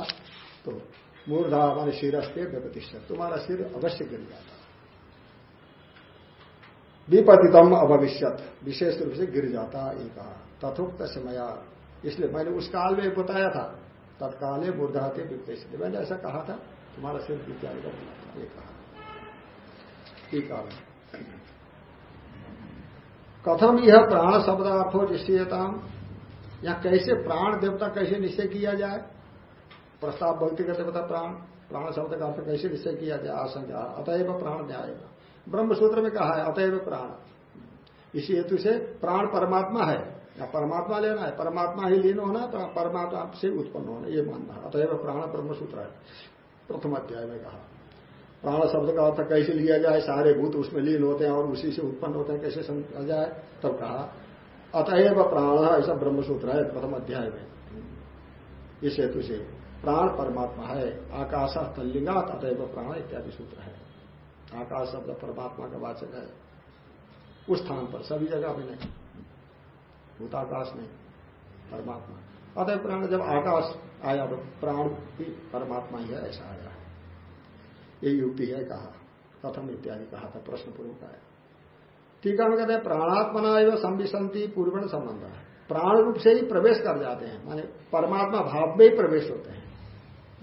तो मूर्धा मान शिरस्ते व्यपतिष्ठ तुम्हारा सिर अवश्य गिर जाता विपतितम अभविष्यत विशेष रूप से गिर जाता कहा तथोक्त समया इसलिए मैंने उस काल में बताया था तत्काल मूर्धा मूर्धाते विपतिष्ठ मैंने ऐसा कहा था तुम्हारा सिर गिर जाएगा ये कहा ठीक कथम यह प्राण शब्दार्थो निश्चयता यहाँ कैसे प्राण देवता कैसे निश्चय किया जाए? प्रस्ताव भक्ति करते बता प्राण प्राण शब्द का अर्थ कैसे निश्चय किया जाए? आशंका। अतएव प्राण न्याय। ब्रह्म सूत्र में कहा है, अतएव प्राण। इसी हेतु से प्राण परमात्मा है। या परमात्मा लेना है। परमात्मा ही लीन होना परमात्मा से उत्पन्न होना, ये मानना है। अतएव प्राण ब्रह्म सूत्र है। प्रथम अध्याय में कहा। प्राण शब्द का अर्थ कैसे लिया जाए, सारे भूत उसमें लीन होते हैं और उसी से उत्पन्न होते हैं, कैसे समझा जाए, तब कहा। अतएव प्राण ऐसा ब्रह्मसूत्र है, प्रथम अध्याय में। इस हेतु से प्राण परमात्मा है आकाश तल्लिंगात अतएव प्राण इत्यादि सूत्र है। आकाश शब्द परमात्मा का वाचक है। उस स्थान पर, सभी जगह में नहीं, भूताकाश नहीं परमात्मा। अतः प्राण, जब आकाश आया तो प्राण भी परमात्मा ही है, ऐसा आया ये युक्ति है कहा। कथम इत्यादि कहा था प्रश्न पूर्व का है टीका में कहते हैं, प्राणात्मना एवं संविशंति पूर्वण संबंध प्राण रूप से ही प्रवेश कर जाते हैं, माने परमात्मा भाव में ही प्रवेश होते हैं,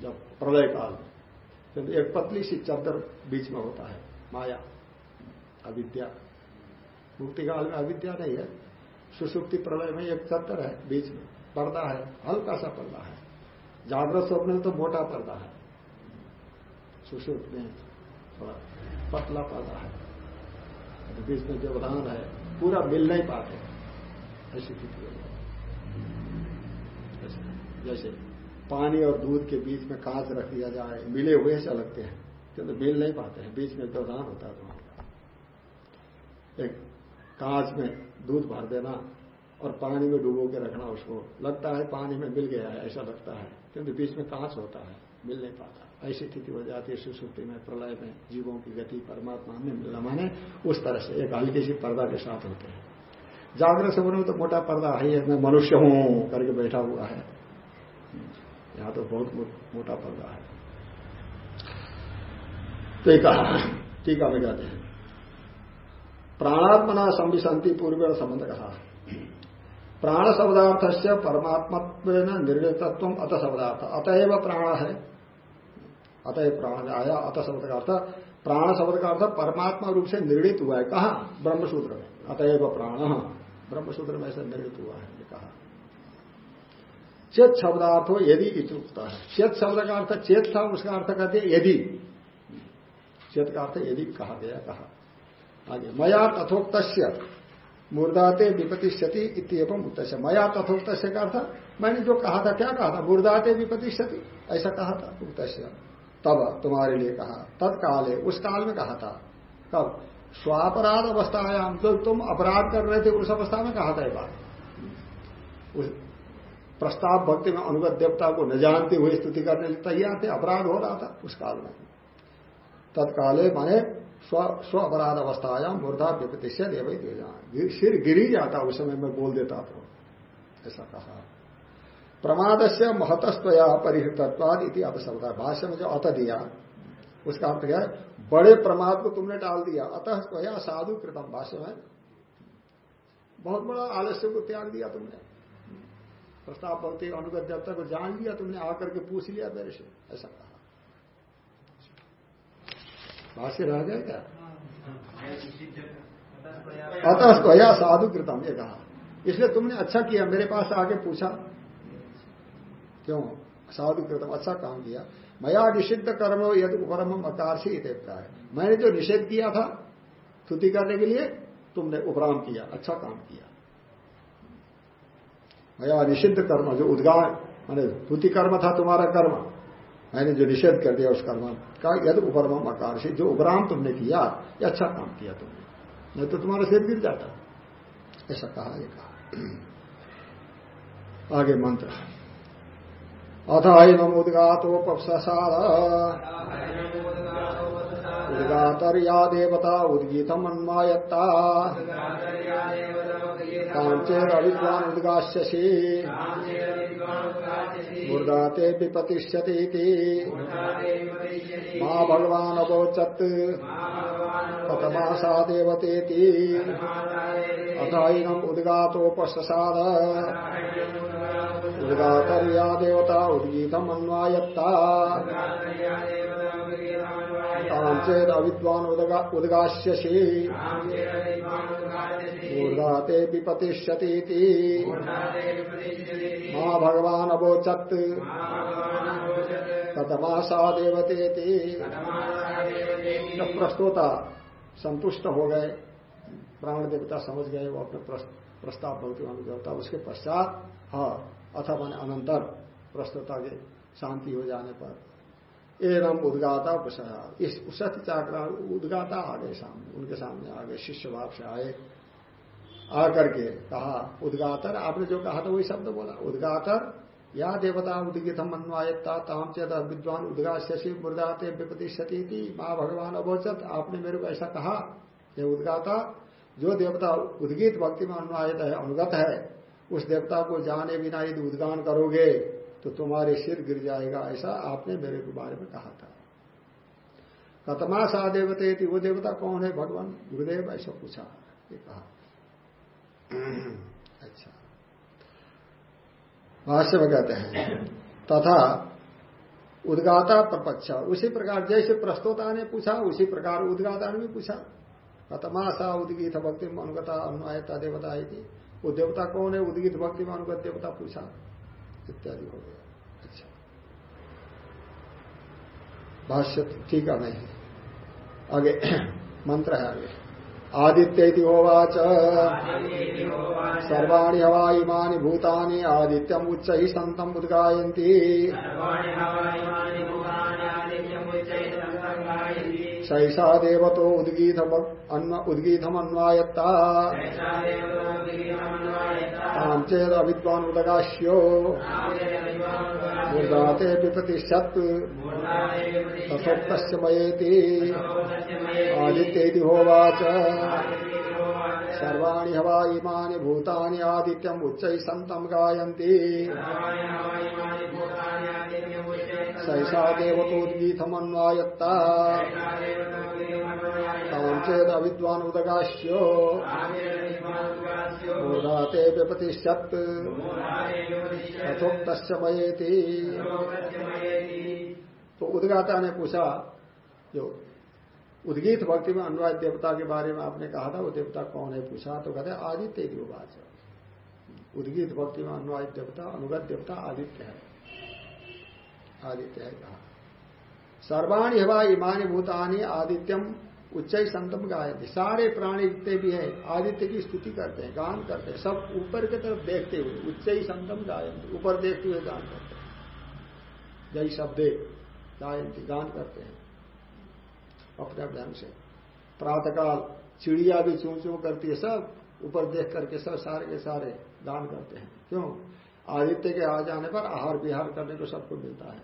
जब प्रलय काल में। एक पतली सी चद्दर बीच में होता है, माया, अविद्या। मुक्ति काल में अविद्या नहीं है, सुसुप्ति प्रलय में एक चद्दर है बीच में, पर्दा है, हल्का सा पर्दा है। जागृत स्वप्न में तो मोटा पर्दा है। सुसुप्त में थोड़ा पतला पर्दा है। तो बीच में व्यवधान है, पूरा मिल नहीं पाते ऐसी स्थिति हो जैसे पानी और दूध के बीच में कांच रख दिया जाए, मिले हुए से लगते हैं किंतु तो मिल नहीं पाते हैं, बीच में व्यवधान होता है तो एक कांच में दूध भर देना और पानी में डुबो के रखना उसको, लगता है पानी में मिल गया है, ऐसा लगता है किंतु बीच में कांच होता है, मिल नहीं पाता। ऐसी स्थिति हो जाती है, सुसुप्ति में, प्रलय में, जीवों की गति, परमात्मा में मिलना माने उस तरह से एक हल्की सी पर्दा के साथ होते हैं। जागृत सपने में तो मोटा पर्दा है मैं मनुष्य हूँ, करके बैठा हुआ है। यहाँ तो बहुत मोटा पर्दा है। तो टीका में कहते हैं। प्राणात्मना संविशांति पूर्व संबंध कहा प्राण शब्दार्थ से परमात्मत्व निर्णितत्व अत शब्दार्थ। अतएव प्राण है। अतएव प्राण आया, अत शब्द का अर्थ, प्राण शब्द का अर्थ परमात्मा रूप से निर्णित हुआ है, कहा, ब्रह्मसूत्र में। अतएव प्राण ब्रह्मसूत्र में ऐसा निर्णित हुआ है कहा। चेत शब्दार्थ हो यदि इतुक्ता है। चेत शब्द का अर्थ, चेत था, उसका अर्थ कहते यदि। चेत का अर्थ यदि कहा गया, कहा। आगे, मया तथोक्त मूर्दाते विपतिष्यति इतम उत्तर मया तथोक्त का अर्थ, मैंने जो कहा था, क्या कहा था? मूर्दाते विपतिष्यति, ऐसा कहा था उक्त तब तुम्हारे लिए कहा। तत्काले, उस काल में कहा था। कब? स्वापराध अवस्थायाम जो तुम अपराध कर रहे थे, उस अवस्था में कहा था ये बात। प्रस्ताव भक्ति में अनुगत देवता को न जानते हुए स्तुति करने तैयार थे, अपराध हो रहा था उस काल में। तत्काले माने स्व अपराध अवस्थाया, मूर्धा विपत्ति से देव सिर गिरी जाता, उस समय में बोल देता तो ऐसा कहा। प्रमाद से महतस्तया परिहृतत्वाद इति अत शब्द भाष्य में जो अत दिया, उसका अर्थ क्या है? बड़े प्रमाद को तुमने टाल दिया, अतः स्वया साधु कृतम भाष्य में बहुत बड़ा आलस्य को त्याग दिया तुमने। प्रस्ताव भक्ति अनुगत देवता को जान लिया तुमने, आकर के पूछ लिया मेरे से, ऐसा कहा। भाष्य रह गया क्या? अतः स्वया साधु कृतम ये कहा। इसलिए तुमने अच्छा किया, मेरे पास आके पूछा। क्यों? साधु कृतम अच्छा काम किया। मया निषिद्ध कर्म यदि उपरम अकार्षी है। मैंने जो निषेध किया था स्तुति करने के लिए, तुमने उपराम किया अच्छा काम किया। मया निषिद्ध कर्म, जो उद्गार, मैंने स्तुति कर्म था तुम्हारा कर्म, मैंने जो निषेध कर दिया उस कर्म का, यदि उपरम आकार से जो उपराम तुमने किया, ये अच्छा काम किया तुमने। नहीं तो तुम्हारा सिर गिर जाता। ऐसा कहा कहा। आगे मंत्र। अथ इनम उदगातोपसार उद्गातर या देवता उद्गीतम अन्मायत्ता। कांचेर अविद्वान उद्गास्यसी मुर्दाते विपतिष्यती माँ भगवान अवोचत कथमा सा देवतेति अथाइनम उद्गातोपसार उद्गातर्या देवता उद्गीतम अन्वायत्ता। कांचेद अविद्वान उद्गास्यसी मूर्धाते विपतिष्यती माँ भगवान अवोचत कथमा सा देवते प्रस्तोता। संतुष्ट हो गए। प्राण देवता समझ गए, वो अपने प्रस्ताव भक्ति देवता, उसके पश्चात हाँ अथा मान अनंतर प्रस्तुता के शांति हो जाने पर। एनम उदगाता उपसया इस उसत चाकरा उदगाता आ गए सामने, उनके सामने आ गए शिष्य भाव से आए। आकर के कहा, उदगातर, आपने जो कहा था वही शब्द बोला। उदगातर, या देवता उदगित अन्वायता ताम चेत विद्वान उदगा शशि मृदाते विपति सती थी माँ भगवान अवोचत आपने मेरे को ऐसा कहा ये उदगाता, जो देवता उदगित भक्ति में अन्वायत है, अनुगत है, उस देवता को जाने बिना यदि उद्गान करोगे तो तुम्हारे सिर गिर जाएगा, ऐसा आपने मेरे के बारे में कहा था। कतमा सा देवते थी, वो देवता कौन है भगवान? गुरुदेव, ऐसा पूछा, ये कहा। अच्छा। भाष्य में कहते हैं, तथा उद्गाता प्रपक्ष, उसी प्रकार जैसे प्रस्तोता ने पूछा, उसी प्रकार उद्गाता ने भी पूछा। कतमा सा उदगीत भक्ति में अनुगता अनुयता देवता है वो देवता कौन है? उदगित भक्ति में अनुगत देवता पूछा। इत्यादि हो गया। अच्छा। भाष्य ठीक है, नहीं। आगे, मंत्र है आगे। आदित्य होवाच सर्वाणी हवा इन भूतानि आदित्यम उच्च ही संतम उद्गायती सैषा देवतो उद्गीतम अन्वायत्ता। चेद अविद्वान उदगाश्यो मुदाते विप्रतिशत तथोक्त मयेति। आदित्य होवाच। सर्वाणी हवा इमानी भूतानि आदित्यम उच्च संतम गायन्ति। सैषा देवतोद्गीतमन्वायत्ता। चेद अविद्वान उदगाश्यो मूर्धाते व्यपतिष्यत यथोक्त मयेति। तो उदगाता ने पूछा जो उद्गीत भक्ति में अनुवाद देवता के बारे में आपने कहा था, वो देवता कौन है, पूछा तो कहते आदित्य दिववाच उद्गीत भक्ति में अनुवाद देवता, अनुगत देवता आदित्य है। आदित्य है कहा। सर्वाणी हवा इमानी भूतानी आदित्यम उच्च संतम गायते। सारे प्राणी जितने भी है, आदित्य की स्तुति करते हैं, गान करते हैं, सब ऊपर की तरफ़ देखते हुए, उच्च संतम गायंती ऊपर देखते हुए गान करते हैं। जय शब्दे गायंती गान करते हैं। अपने ढंग से। प्रातःकाल चिड़िया भी चू चू करती है सब, ऊपर देख करके सब सारे के सारे दान करते हैं। क्यों? आदित्य के आ जाने पर आहार विहार करने को सबको मिलता है।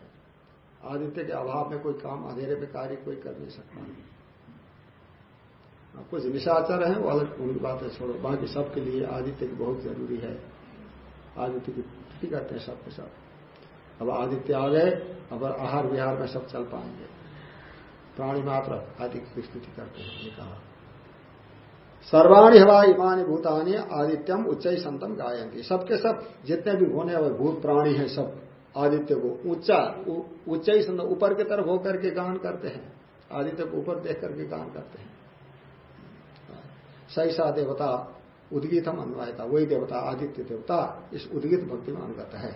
आदित्य के अभाव में कोई काम, अंधेरे में कार्य कोई कर नहीं सकता। कुछ निशाचर है, वो अलग उनकी बातें छोड़ो। बाकी सबके लिए आदित्य की बहुत ज़रूरी है। आदित्य की करते हैं सबके सब। अब आदित्य आ गए, अब आहार विहार में सब चल पाएँगे। प्राणी मात्र आदि की स्तुति करते हैं कहा। सर्वाणी हवा इमानी भूतानी आदित्यम उच्च संतम गायंती सबके सब जितने भी होने वाले भूत प्राणी हैं सब, आदित्य को ऊँचा उच्च ही संत ऊपर की तरफ़ होकर के गान करते हैं, आदित्य को ऊपर देख करके गान करते हैं। सैसा देवता उद्गीतम अन्वायता, वही देवता आदित्य देवता इस उद्गीत भक्ति में अनुगत है।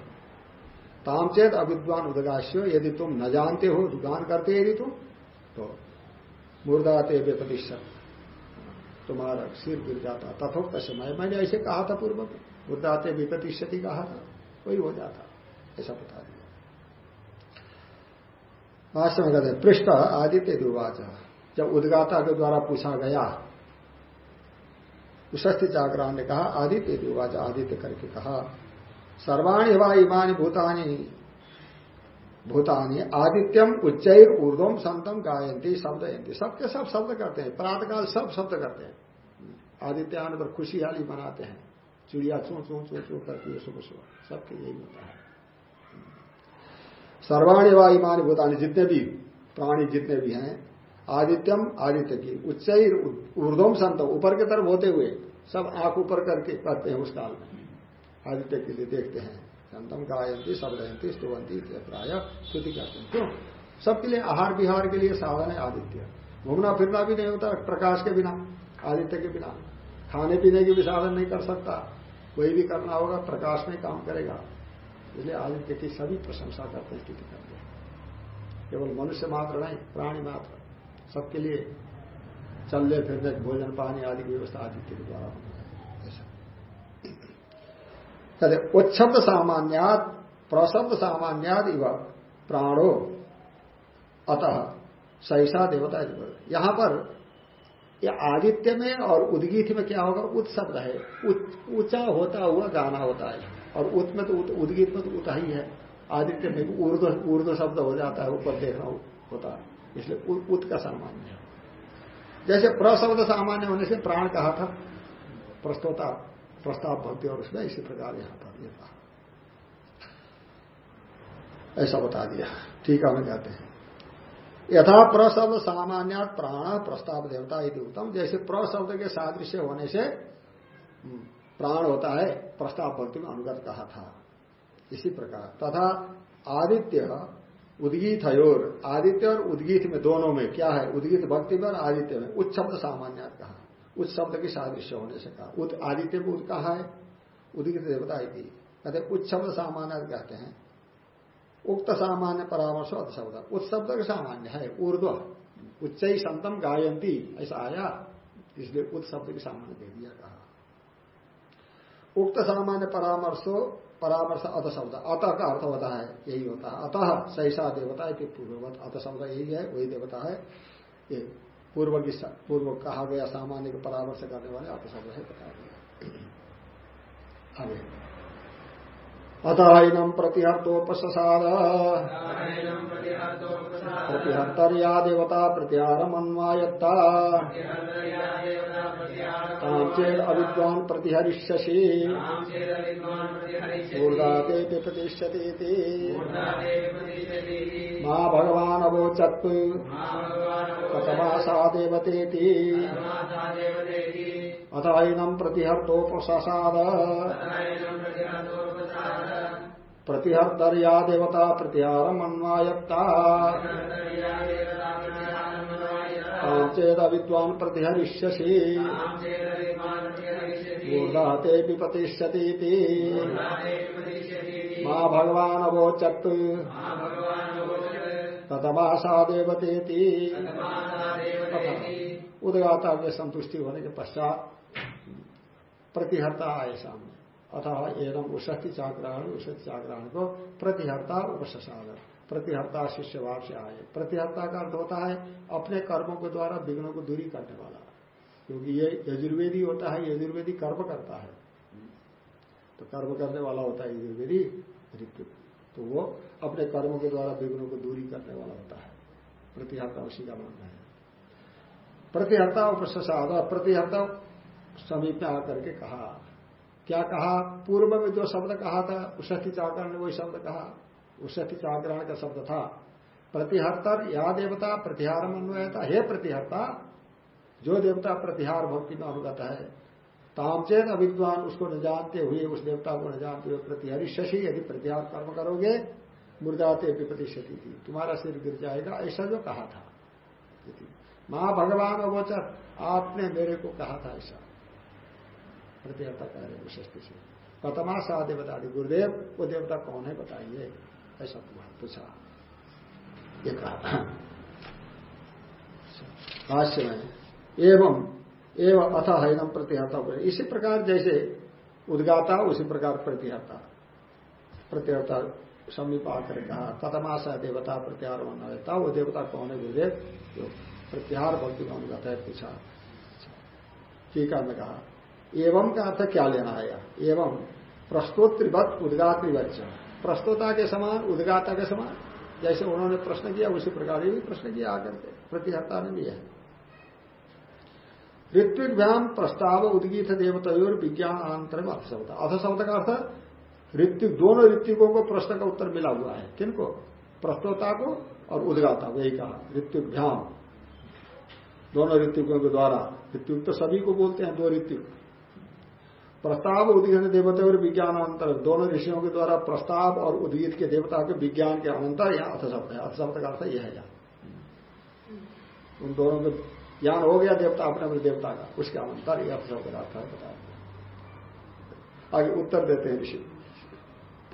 तामचेत अविद्वान उदगाश्यो, यदि तुम न जानते हो गान करते यदि तुम तो मुर्दाते प्रतिशत तुम्हारा सिर गिर जाता, तथोक्त समय मैंने ऐसे कहा था पूर्व में मुर्दाते विप्रतिशत ही कहा था वही हो जाता, ऐसा बता दिया भाष्य में कहते पृष्ठ आदित्य दुर्वाच, जब उदगाता के द्वारा पूछा गया उषस्थि जागरण ने कहा, आदित्य दुर्वाच आदित्य करके कहा, सर्वाणी वा इमानी भूतानी भूतानी आदित्यम उच्चैर ऊर्धम संतम गायंती शब्द यंती सबके सब शब्द करते हैं। प्रातकाल सब शब्द करते हैं। आदित्य आने पर खुशहाली मनाते हैं। चिड़िया चू चू चू चू करती है सुबह सुबह। सबके यही होता है। सर्वाणी व इमानी भूतानी जितने भी प्राणी जितने भी हैं, आदित्यम, आदित्य की उच्च ऊर्धम संतम ऊपर की तरफ़ होते हुए सब आँख ऊपर करके करते हैं उस काल में। आदित्य के लिए देखते हैं। संतम गायंती शब्दयंती स्तुवंती प्राय स्तुति करते हैं क्यों? सबके लिए आहार विहार के लिए साधन है आदित्य। घूमना फिरना भी नहीं होता, प्रकाश के बिना, आदित्य के बिना। खाने पीने की भी साधन नहीं कर सकता। कोई भी करना होगा, प्रकाश में काम करेगा। इसलिए आदित्य की सभी प्रशंसा करते हैं स्तुति करते हैं केवल मनुष्य मात्र नहीं, प्राणी मात्र। सबके लिए चलने फिरने, भोजन पानी आदि की व्यवस्था आदित्य के द्वारा ऐसा कहते उच्छब्द सामान्यात प्रशब्द सामान्याद इव प्राणो। अतः सैसा देवता यहाँ पर ये आदित्य में और उदगीत में क्या होगा? उत शब्द है। ऊँचा होता हुआ गाना होता है। और उत में तो उदगीत में तो उत ही है। आदित्य में ऊर्द ऊर्द शब्द हो जाता है, ऊपर देखना होता है। इसलिए उत का सामान्य जैसे प्रशब्द सामान्य होने से प्राण कहा था? प्रस्तोता। प्रस्ताव भक्ति और उसमें इसी प्रकार यहाँ पर ये कहा। ऐसा बता दिया। ठीक है, हमें कहते हैं। यथा प्रशब्द सामान्य प्राण प्रस्ताव देवता यदि उत्तम। जैसे प्रशब्द के सादृश्य होने से प्राण होता है, प्रस्ताव भक्ति में अनुगत कहा था। इसी प्रकार। तथा आदित्य उद्गीत हयोर आदित्य और उद्गीत में दोनों में क्या है? उद्गीत भक्ति में और आदित्य में। उच्च शब्द सामान्य कहा। उच्च शब्द की सादृश्य होने से कहा। उत आदित्य उद कहा है। उद्गीत देवता की कहते उच्च शब्द सामान्य कहते हैं। उक्त सामान्य परामर्श अत शब्द। उच्च शब्द का सामान्य है, ऊर्ध्व। उच्च ही संतम गायंती ऐसा आया। इसलिए उत शब्द की सामान्य दे दिया, कहा। उक्त सामान्य परामर्शो, परामर्श अत शब्द। अतः का अर्थ होता है, यही होता है। अतः सैसा देवता है पूर्ववत। अत शब्द यही है, वही देवता है। पूर्व की पूर्व कहा गया सामान्य को परामर्श करने वाले सबसे बताया बता दिया। आगे। अतः प्रतिहर्तोपसाद प्रतिहर्तर्या देवता प्रत्यारमन्वायत्ता चेद अविद्वान प्रतिहरिष्यसि। ऊर्दाते प्रतिष्ठते माँ भगवान अवोचत् कथमा सा देवतेति अथैनम प्रतिहर्तोपसाद प्रतिहर्तर्या देवता प्रत्यारमन्वायत्ता चेद विद्वान प्रतिहरिष्यसि। मूर्धाते विपतिष्यती माँ भगवान अवोचत् तदमाशा देवतेति उदगाता संतुष्टि होने के पश्चात प्रतिहर्ता आए सामने। अतः एवं उषस्थि चाग्रहण उषस्थि चाग्रहण को प्रतिहर्ता उपसाद प्रतिहर्ता शिष्य भाव से आए प्रतिहर्ता का अर्थ होता है अपने कर्मों के द्वारा विघ्नों को दूरी करने वाला। क्योंकि ये यजुर्वेदी होता है, यजुर्वेदी कर्म करता है। तो कर्म करने वाला होता है यजुर्वेदी ऋतु। तो वो अपने कर्मों के द्वारा विघ्नों को दूरी करने वाला होता है। प्रतिहर्ता उसी का मानना है। प्रतिहर्ता उपसाद प्रतिहर्ता समीप में आकर के कहा क्या कहा? पूर्व में जो शब्द कहा था उषस्थि चाकरण ने वही शब्द कहा। उषस्थि चाकरण का शब्द था। प्रतिहर्तर या देवता प्रतिहार था हे प्रतिहर्ता, जो देवता प्रतिहार भक्ति में अनुगत है तामचेत अविद्वान उसको न जानते हुए, उस देवता को न जानते हुए प्रतिहरी शशि, यदि प्रतिहार कर्म करोगे, मुर्दाते क्षति थी। तुम्हारा सिर गिर जाएगा, ऐसा जो कहा था। माँ भगवान अवोचर, आपने मेरे को कहा था ऐसा। प्रतिहता कह रहे विशिष्ट से। कतमा सा देवता गुरुदेव, वो देवता कौन है बताइए ऐसा पूछा। ये कहा। भाष्य में। एवं एवं अथ हैनम प्रतिहता इसी प्रकार जैसे उद्गाता, उसी प्रकार प्रतिहता। प्रतिहता समीप आकर कहा कदमाशा देवता, प्रत्याहार देता वो देवता कौन है गुरुदेव? जो भक्ति का अनुगत है, पूछा। टीका में कहा। एवं का अर्थ क्या लेना आया एवं प्रस्तोत्रिवत उदगात्रिवत प्रस्तोता के समान, उदगाता के समान। जैसे उन्होंने प्रश्न किया, उसी प्रकार भी प्रश्न किया आकर के। प्रतिहर्ता ने भी है। ऋत्विक प्रस्ताव उदगीत देवतोर विज्ञान अंतरम अर्थ शब्द अर्थ का अर्थ, ऋत्विक, दोनों ऋत्विकों को प्रश्न का उत्तर मिला हुआ है। किनको? प्रस्तोता को और उदगाता यही कहा। ऋत्विभ्याम दोनों ऋत्विकों के द्वारा। ऋत्विक तो सभी को बोलते हैं, दो ऋत्विक। प्रस्ताव उदगीत देवता और विज्ञान अंतर दोनों ऋषियों के द्वारा प्रस्ताव और उदगीत के देवता के विज्ञान के अंतर यहाँ अर्थ शब्द है। अर्थ शब्द का अर्थ यह है यहाँ उन दोनों के ज्ञान हो गया देवता अपने अपने देवता का। उसके अंतर यह शब्द का अर्थ बता आगे उत्तर देते हैं ऋषि।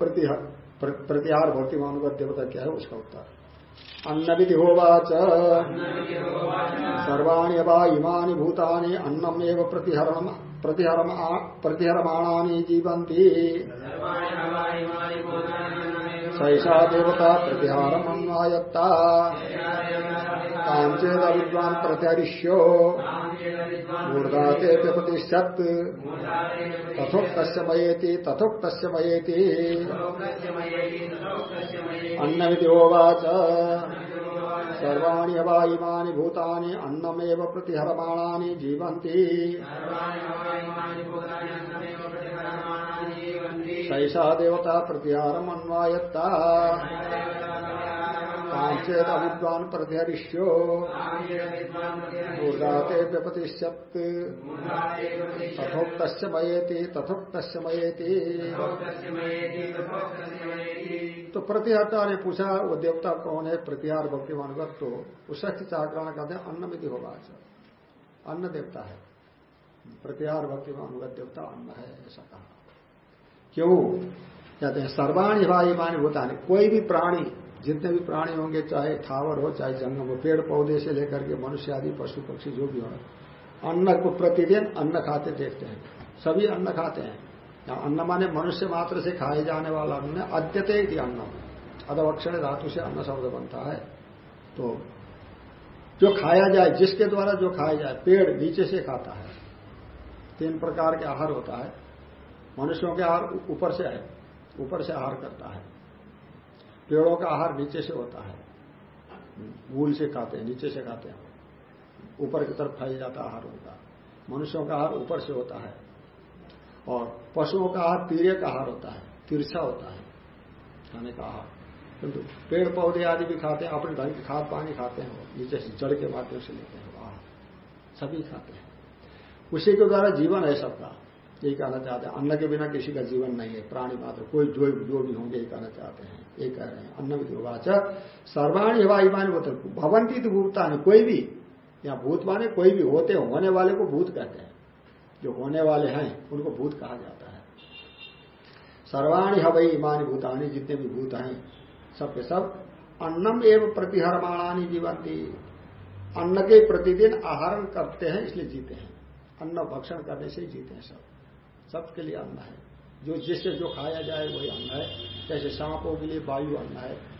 प्रतिहार भक्तिमान का देवता क्या है उसका उत्तर। अन्न विधि होवाच। सर्वाणी वा इमानी भूतानि अन्नमेव प्रतिहरण प्रतिहरमाणानि जीवंती सैषा देवता प्रतिहारम अन्वायत्ता कांचेद विद्वान प्रत्यरिष्यो। मूर्धाते प्रतिशत तथोक्त मयेति तथोक्त मयेति। अन्न विधिवाच सर्वाणी हवा इमानी भूतानि अन्नमेव प्रतिहरमाणानि जीवन्ति। सैषा देवता प्रतिहारम अन्वायत्ता कांचेत अविद्वान प्रतिहरिष्यो ऊर्जाते व्यपतिष्यत। तथोक्त मयेति तथोक्त मयेति। तो प्रतिहर्ता ने पूछा वो देवता कौन है? प्रतिहार भक्तिमान तो उष्ठ चाकरण कहते हैं अन्न विधि होगा अन्न देवता है। प्रतिहार भक्तिमान देवता अन्न है ऐसा कहा। क्यों? कहते हैं सर्वाणी भाई मानी होता नहीं कोई भी प्राणी जितने भी प्राणी होंगे, चाहे थावर हो, चाहे जंगम हो, पेड़ पौधे से लेकर के मनुष्य आदि, पशु पक्षी जो भी हो, अन्न को प्रतिदिन अन्न खाते देखते हैं। सभी अन्न खाते हैं। या अन्न माने मनुष्य मात्र से खाए जाने वाला अन्न, अद्यते ही अन्न अदवक्षण धातु से अन्न शब्द बनता है। तो जो खाया जाए, जिसके द्वारा जो खाया जाए, पेड़ नीचे से खाता है। तीन प्रकार के आहार होता है। मनुष्यों के आहार ऊपर से है ऊपर से आहार करता है। पेड़ों का आहार नीचे से होता है। मूल से खाते हैं, नीचे से खाते हैं। ऊपर की तरफ़ खाई जाता आहार होता मनुष्यों का आहार ऊपर से होता है। और पशुओं का आहार तीर्य का आहार होता है, तिरछा होता है, खाने का आहार। किंतु पेड़ पौधे आदि भी खाते हैं, अपने ढंग के खाद पानी खाते हैं, नीचे से जड़ के माध्यम से लेते हैं, आहार। सभी खाते हैं। उसी के द्वारा जीवन है सबका। यही कहना चाहते हैं, अन्न के बिना किसी का जीवन नहीं है, प्राणी मात्र, कोई जो जो भी होंगे ये कहना चाहते हैं ये कह रहे हैं। अन्न विधिवाच सर्वाणी हवा इमानी होते भवंती तो भूतता नहीं कोई भी, या भूत माने कोई भी होते होने वाले को भूत कहते हैं। जो होने वाले हैं, उनको भूत कहा जाता है। सर्वाणी हवई इमानी भूतानी, जितने भी भूत हैं, सब के सब अन्नम एवं प्रतिहरमाणानी जीवंती अन्न के प्रतिदिन आहरण करते हैं, इसलिए जीते हैं। अन्न भक्षण करने से जीते हैं सब। सबके लिए अन्न है। जो जिससे जो खाया जाए वही अन्न है। जैसे सांपों के लिए वायु अन्न है।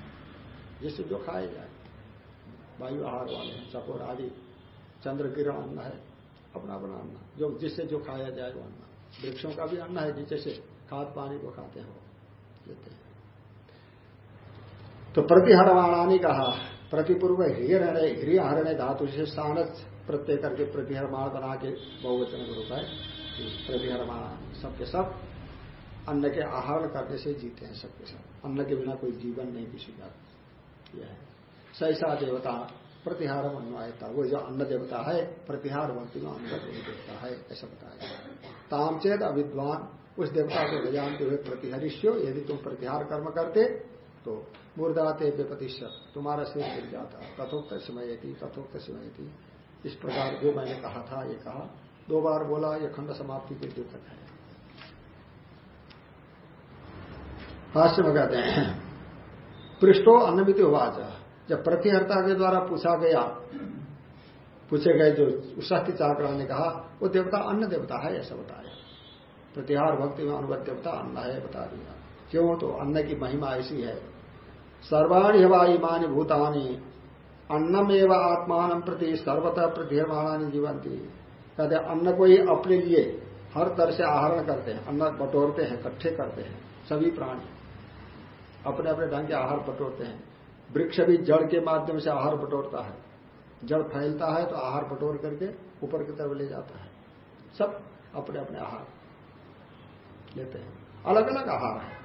जिससे जो खाया जाए। वायु आहार वाले हैं, सपोर आदि। चंद्र किरण अन्न है, अपना अपना अन्न। जो जिससे जो खाया जाए वो अन्न। वृक्षों का भी अन्न है, जैसे खाद पानी को खाते हो लेते हैं। तो प्रतिहरवाणानी कहा, प्रतिपूर्व हिरण हरण धातु से सानस प्रत्यय करके प्रतिहरमाण बना के बहुवचन रूप है प्रतिहरमाण सबके सब अन्न के आहार करने से जीते हैं सबके सब। अन्न के बिना कोई जीवन नहीं, किसी का। यह है। सैसा देवता प्रतिहार अनुवायता। वो जो अन्न देवता है प्रतिहार भक्ति में अन्न देवता है, ऐसा बताया तामचेद अविद्वान, उस देवता को जानते हुए प्रतिहरिष्यो, यदि तुम प्रतिहार कर्म करते तो मुर्दाते प्रतिशत तुम्हारा सिर गिर जाता। तथोक्त समय थी तथोक्त समय थी इस प्रकार जो मैंने कहा था, ये कहा। दो बार बोला यह खंड समाप्ति के द्योतक है। भाष्य में कहते हैं, पृष्ठो अन्नमिति वाच जब प्रतिहर्ता के द्वारा पूछा गया, पूछे गए जो उषास्थि चाकरा ने कहा, वो देवता अन्न देवता है, ऐसा बताया। प्रतिहार भक्ति में अनुगत देवता अन्न है, बता दिया। क्यों? तो अन्न की महिमा ऐसी है। सर्वाणी हवा इमानी भूतानी, अन्नमेव आत्मान प्रति सर्वतः प्रतिहरमाणानी जीवंती कहते अन्न को ही अपने लिए हर तरह से आहरण करते हैं अन्न बटोरते हैं, इकट्ठे करते हैं, सभी प्राणी अपने अपने ढंग के आहार बटोरते हैं। वृक्ष भी जड़ के माध्यम से आहार बटोरता है। जड़ फैलता है तो आहार बटोर करके ऊपर की तरफ़ ले जाता है। सब अपने अपने आहार लेते हैं। अलग अलग आहार है।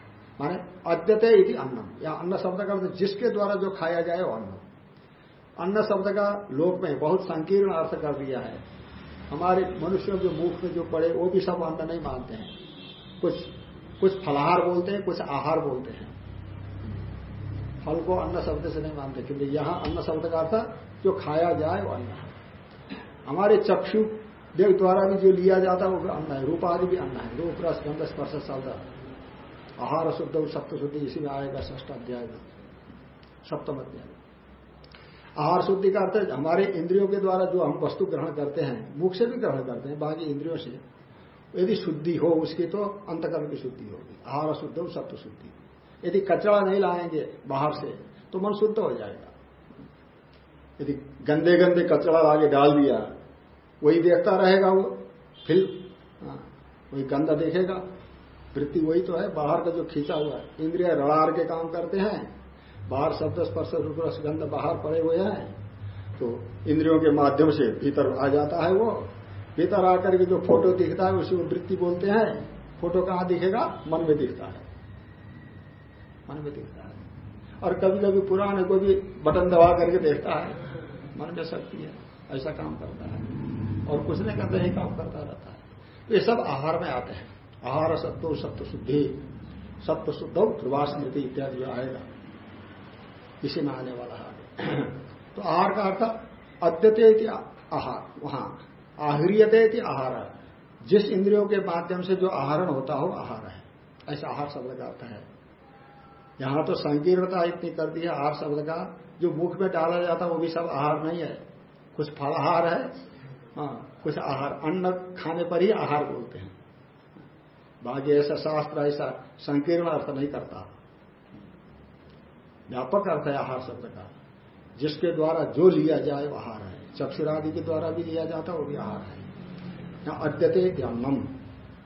माने अद्यते इति अन्नम। या अन्न शब्द का अर्थ जिसके द्वारा जो खाया जाए वो अन्न अन्न शब्द का लोक में बहुत संकीर्ण अर्थ कर दिया है। हमारे मनुष्यों के मुख में जो पड़े, वो भी सब अन्न नहीं मानते हैं। कुछ कुछ फलाहार बोलते हैं, कुछ आहार बोलते हैं। फल को अन्न शब्द से नहीं मानते, क्योंकि यहाँ अन्न शब्द का अर्थ, जो खाया जाए वो अन्न है। हमारे चक्षु देव द्वारा भी जो लिया जाता है, वो अन्न है। रूप आदि भी अन्न है। रूप, रस, गंध, स्पर्श, शब्द। आहार, शुद्ध, सप्त शुद्धि, इसी में आएगा ष्ट अध्याय सप्तम अध्याय आहार शुद्धि का अर्थ हमारे इंद्रियों के द्वारा जो हम वस्तु ग्रहण करते हैं मुख से भी ग्रहण करते हैं बाकी इंद्रियों से यदि शुद्धि हो उसकी तो अंतकरण की शुद्धि होगी आहार शुद्ध सप्त शुद्धि। यदि कचरा नहीं लाएँगे बाहर से तो मन शुद्ध हो जाएगा। यदि गंदे गंदे कचरा लाके डाल दिया वही देखता रहेगा वो फिर हाँ, वही गंदा देखेगा। वृत्ति वही तो है बाहर का जो खींचा हुआ है इंद्रिया रड़ार के काम करते हैं बाहर शब्द स्पर्श गंध बाहर पड़े हुए हैं तो इंद्रियों के माध्यम से भीतर आ जाता है वो। भीतर आकर के जो फ़ोटो दिखता है, उसी को वृत्ति बोलते हैं। फ़ोटो कहाँ दिखेगा? मन में दिखता है। मन में दिखता है। और कभी कभी पुराने को भी बटन दबा करके देखता है। मन में शक्ति है, ऐसा काम करता है। और कुछ नहीं करते ही काम करता रहता है। तो ये सब आहार में आते हैं। आहार, सत्व सत्व शुद्धि, सत्व शुद्ध ध्रुवा स्मृति इत्यादि आएगा। इसी में आने वाला है। तो आहार का अर्थ अद्यते आहार, वहाँ आहरियते आहार जिस इंद्रियों के माध्यम से जो आहरण होता हो, आहार है। ऐसा आहार शब्द का अर्थ है। यहाँ तो संकीर्णता इतनी कर दी है आहार शब्द का, जो मुख में डाला जाता है, वो भी सब आहार नहीं है। कुछ फलाहार है हाँ कुछ आहार, अन्न खाने पर ही आहार बोलते हैं। बाकी ऐसा शास्त्र ऐसा संकीर्ण अर्थ नहीं करता। व्यापक अर्थ है आहार शब्द का जिसके द्वारा जो लिया जाए वह आहार है। चक्षुरादि के द्वारा भी लिया जाता है, वो भी आहार है। या अद्यते ज्ञानम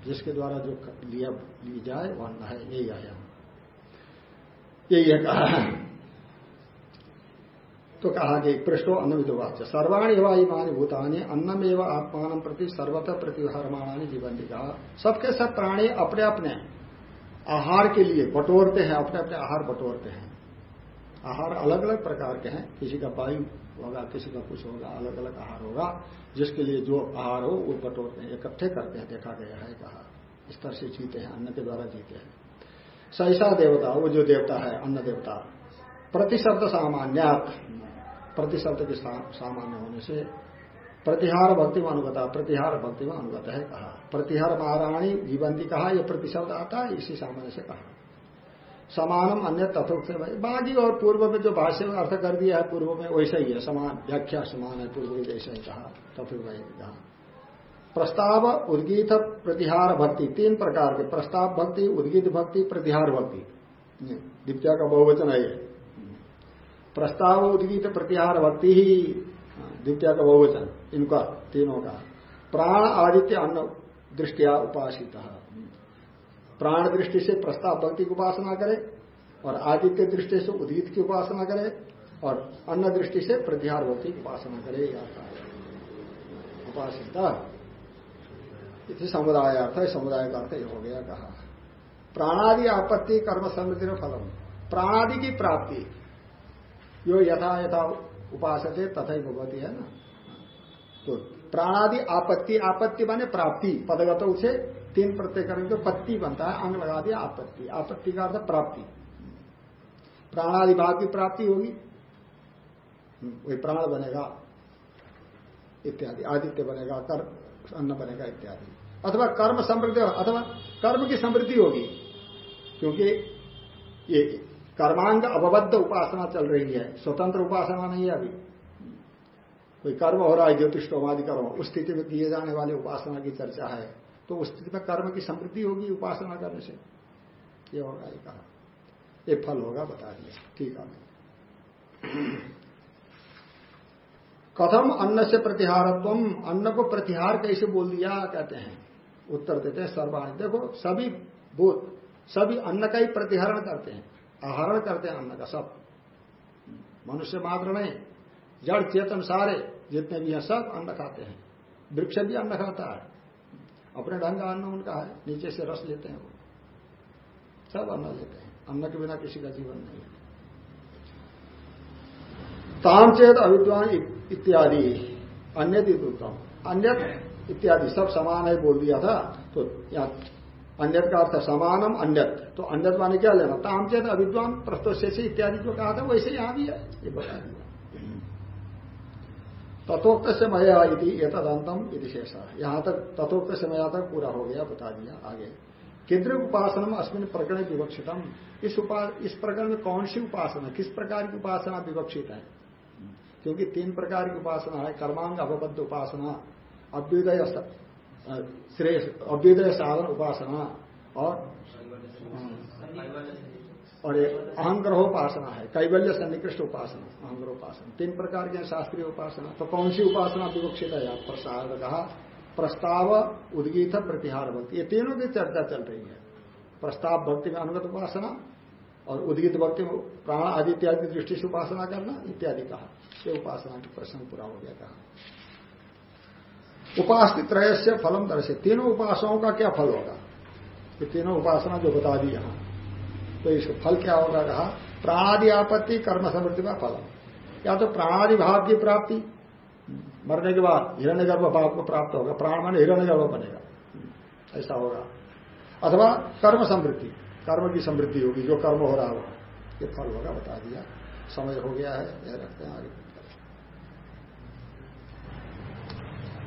जिसके द्वारा जो लिया, ली जाए वह अन्न है। यही आया। यही है कहा तो कहा कि पृष्ठो अन्न विदुवाच सर्वाणी भूतानी अन्नम एवं आत्मान प्रति सर्वतः प्रतिहरमाणी जीवन कहा। सबके सब प्राणी अपने अपने आहार के लिए बटोरते हैं अपने अपने आहार बटोरते हैं। आहार अलग अलग प्रकार के हैं। किसी का वायु होगा, किसी का कुछ होगा अलग अलग आहार होगा, जिसके लिए जो आहार हो, वो बटोरते हैं, इकट्ठे करते हैं, देखा गया है कहा इस तरह से जीते हैं अन्न के द्वारा जीते हैं। सैसा देवता, वो जो देवता है अन्न देवता, प्रतिशब्द सामान्यात, प्रतिशब्द के सामान्य होने से प्रतिहार भक्ति में अनुगता, प्रतिहार भक्ति में अनुगत है कहा। प्रतिहार महाराणी जीवंती कहा यह प्रतिशब्द आता है, इसी सामान्य से कहा। समानम अन्य तथोक्त बाकी और पूर्व में जो भाष्य में अर्थ कर दिया है, पूर्व में वैसा ही है, समान, व्याख्या समान है, पूर्व में जैसा ही कहा तथुर कहा। प्रस्ताव, उद्गीत, प्रतिहार, भक्ति, तीन प्रकार के प्रस्ताव, भक्ति, उद्गीत, भक्ति, प्रतिहार, भक्ति। दिव्या का बहुवचन है प्रस्ताव, उद्गीत, प्रतिहार, भक्ति ही दिव्या का बहुवचन, इनका तीनों का। प्राण, आदित्य, अन्न, दृष्टिया उपासित। प्राण दृष्टि से प्रस्ताव भक्ति की उपासना करे और आदित्य दृष्टि से उदित की उपासना करे और अन्न दृष्टि से प्रतिहार भक्ति की उपासना करे उपासिता। समुदाय अर्थ है, समुदाय का अर्थ हो गया कहा। प्राणादि आपत्ति, कर्म समृद्धि फलम। प्राणादि की प्राप्ति जो यथा यथा उपासक है तथा ही भगवती है ना? तो प्राणादि आपत्ति आपत्ति माने प्राप्ति, पदगत उसे तीन प्रत्यय करेंगे तो पत्ती बनता है अंग लगा दिया आपत्ति। आपत्ति का अर्थ प्राप्ति। प्राणादि भाव की प्राप्ति होगी। हम्म, वही प्राण बनेगा इत्यादि। आदित्य बनेगा कर अन्न बनेगा इत्यादि। अथवा कर्म समृद्धि अथवा कर्म की समृद्धि होगी क्योंकि ये कर्मांग अवबद्ध उपासना चल रही है स्वतंत्र उपासना नहीं है अभी। कोई कर्म हो रहा है ज्योतिषोमादि कर्म उस स्थिति में किए जाने वाले उपासना की चर्चा है। तो उस स्थिति में कर्म की समृद्धि होगी उपासना करने से। ये होगा, ये कहा। ये फल होगा, बता दिया। ठीक है। कथम अन्न से प्रतिहारत्व अन्न को प्रतिहार कैसे बोल दिया, कहते हैं। उत्तर देते हैं सर्वाणी देखो, सभी भूत सभी अन्न का ही प्रतिहरण करते हैं। आहरण करते हैं अन्न का सब। मनुष्य मात्र नहीं, जड़, चेतन सारे जितने भी हैं, सब अन्न खाते हैं। वृक्ष भी अन्न खाता है। अपने ढंग अन्न उनका है, नीचे से रस लेते हैं वो। सब अन्न लेते हैं। अन्न के बिना किसी का जीवन नहीं ताम चेत अविद्वान इत्यादि। अन्य उत्तम अन्य इत्यादि। सब समान है बोल दिया था तो यहाँ अन्यत का अर्थ समानम अन्यत। तो अन्यत माने क्या लेना? ताम चेत अविद्वान प्रस्तोष इत्यादि जो कहा था, वैसे यहाँ भी है। ये बता दिया। तथोक्त से मया यदि एतदंतम यदि शेषा। यहाँ तक तथोक्त से मया तक पूरा हो गया, बता दिया आगे। केंद्र उपासना अस्मिन प्रकरण विवक्षितम। इस उपास इस प्रकरण में कौन सी उपासना किस प्रकार की उपासना विवक्षित है? क्योंकि तीन प्रकार की उपासना है, कर्मांग अवबद्ध उपासना, अभ्युदय श्रेष्ठ अभ्युदय साधन उपासना और और एक अहंग्रहोपासना है, कैवल्य सन्निकृष्ट उपासना अहंग्रहोपासना तीन प्रकार के शास्त्रीय उपासना। तो कौन सी उपासना विवक्षित है? आप प्रसाद कहा प्रस्ताव, उदगीत प्रतिहार भक्ति ये तीनों की चर्चा चल रही है। प्रस्ताव भक्ति में अनुगत उपासना और उदगित भक्ति में प्राण आदि इत्यादि दृष्टि से उपासना करना, इत्यादि कहा। ये उपासना का प्रश्न पूरा हो गया कहा। उपास्ति त्रय से फलम दर्शे। तीनों उपासनाओं का क्या फल होगा? ये तीनों उपासना जो बता दी यहाँ। तो इसका फल क्या होगा? कहा प्राणादि आपत्ति कर्म समृद्धि का फल। या तो प्राणादि भाव की प्राप्ति, मरने के बाद हिरण्य गर्भ भाव को प्राप्त होगा। प्राण मान हिरण्य गर्भ बनेगा। ऐसा होगा। अथवा कर्म समृद्धि, कर्म की समृद्धि होगी, जो कर्म हो रहा होगा। ये फल होगा, बता दिया। समय हो गया है, यह रखते हैं आगे।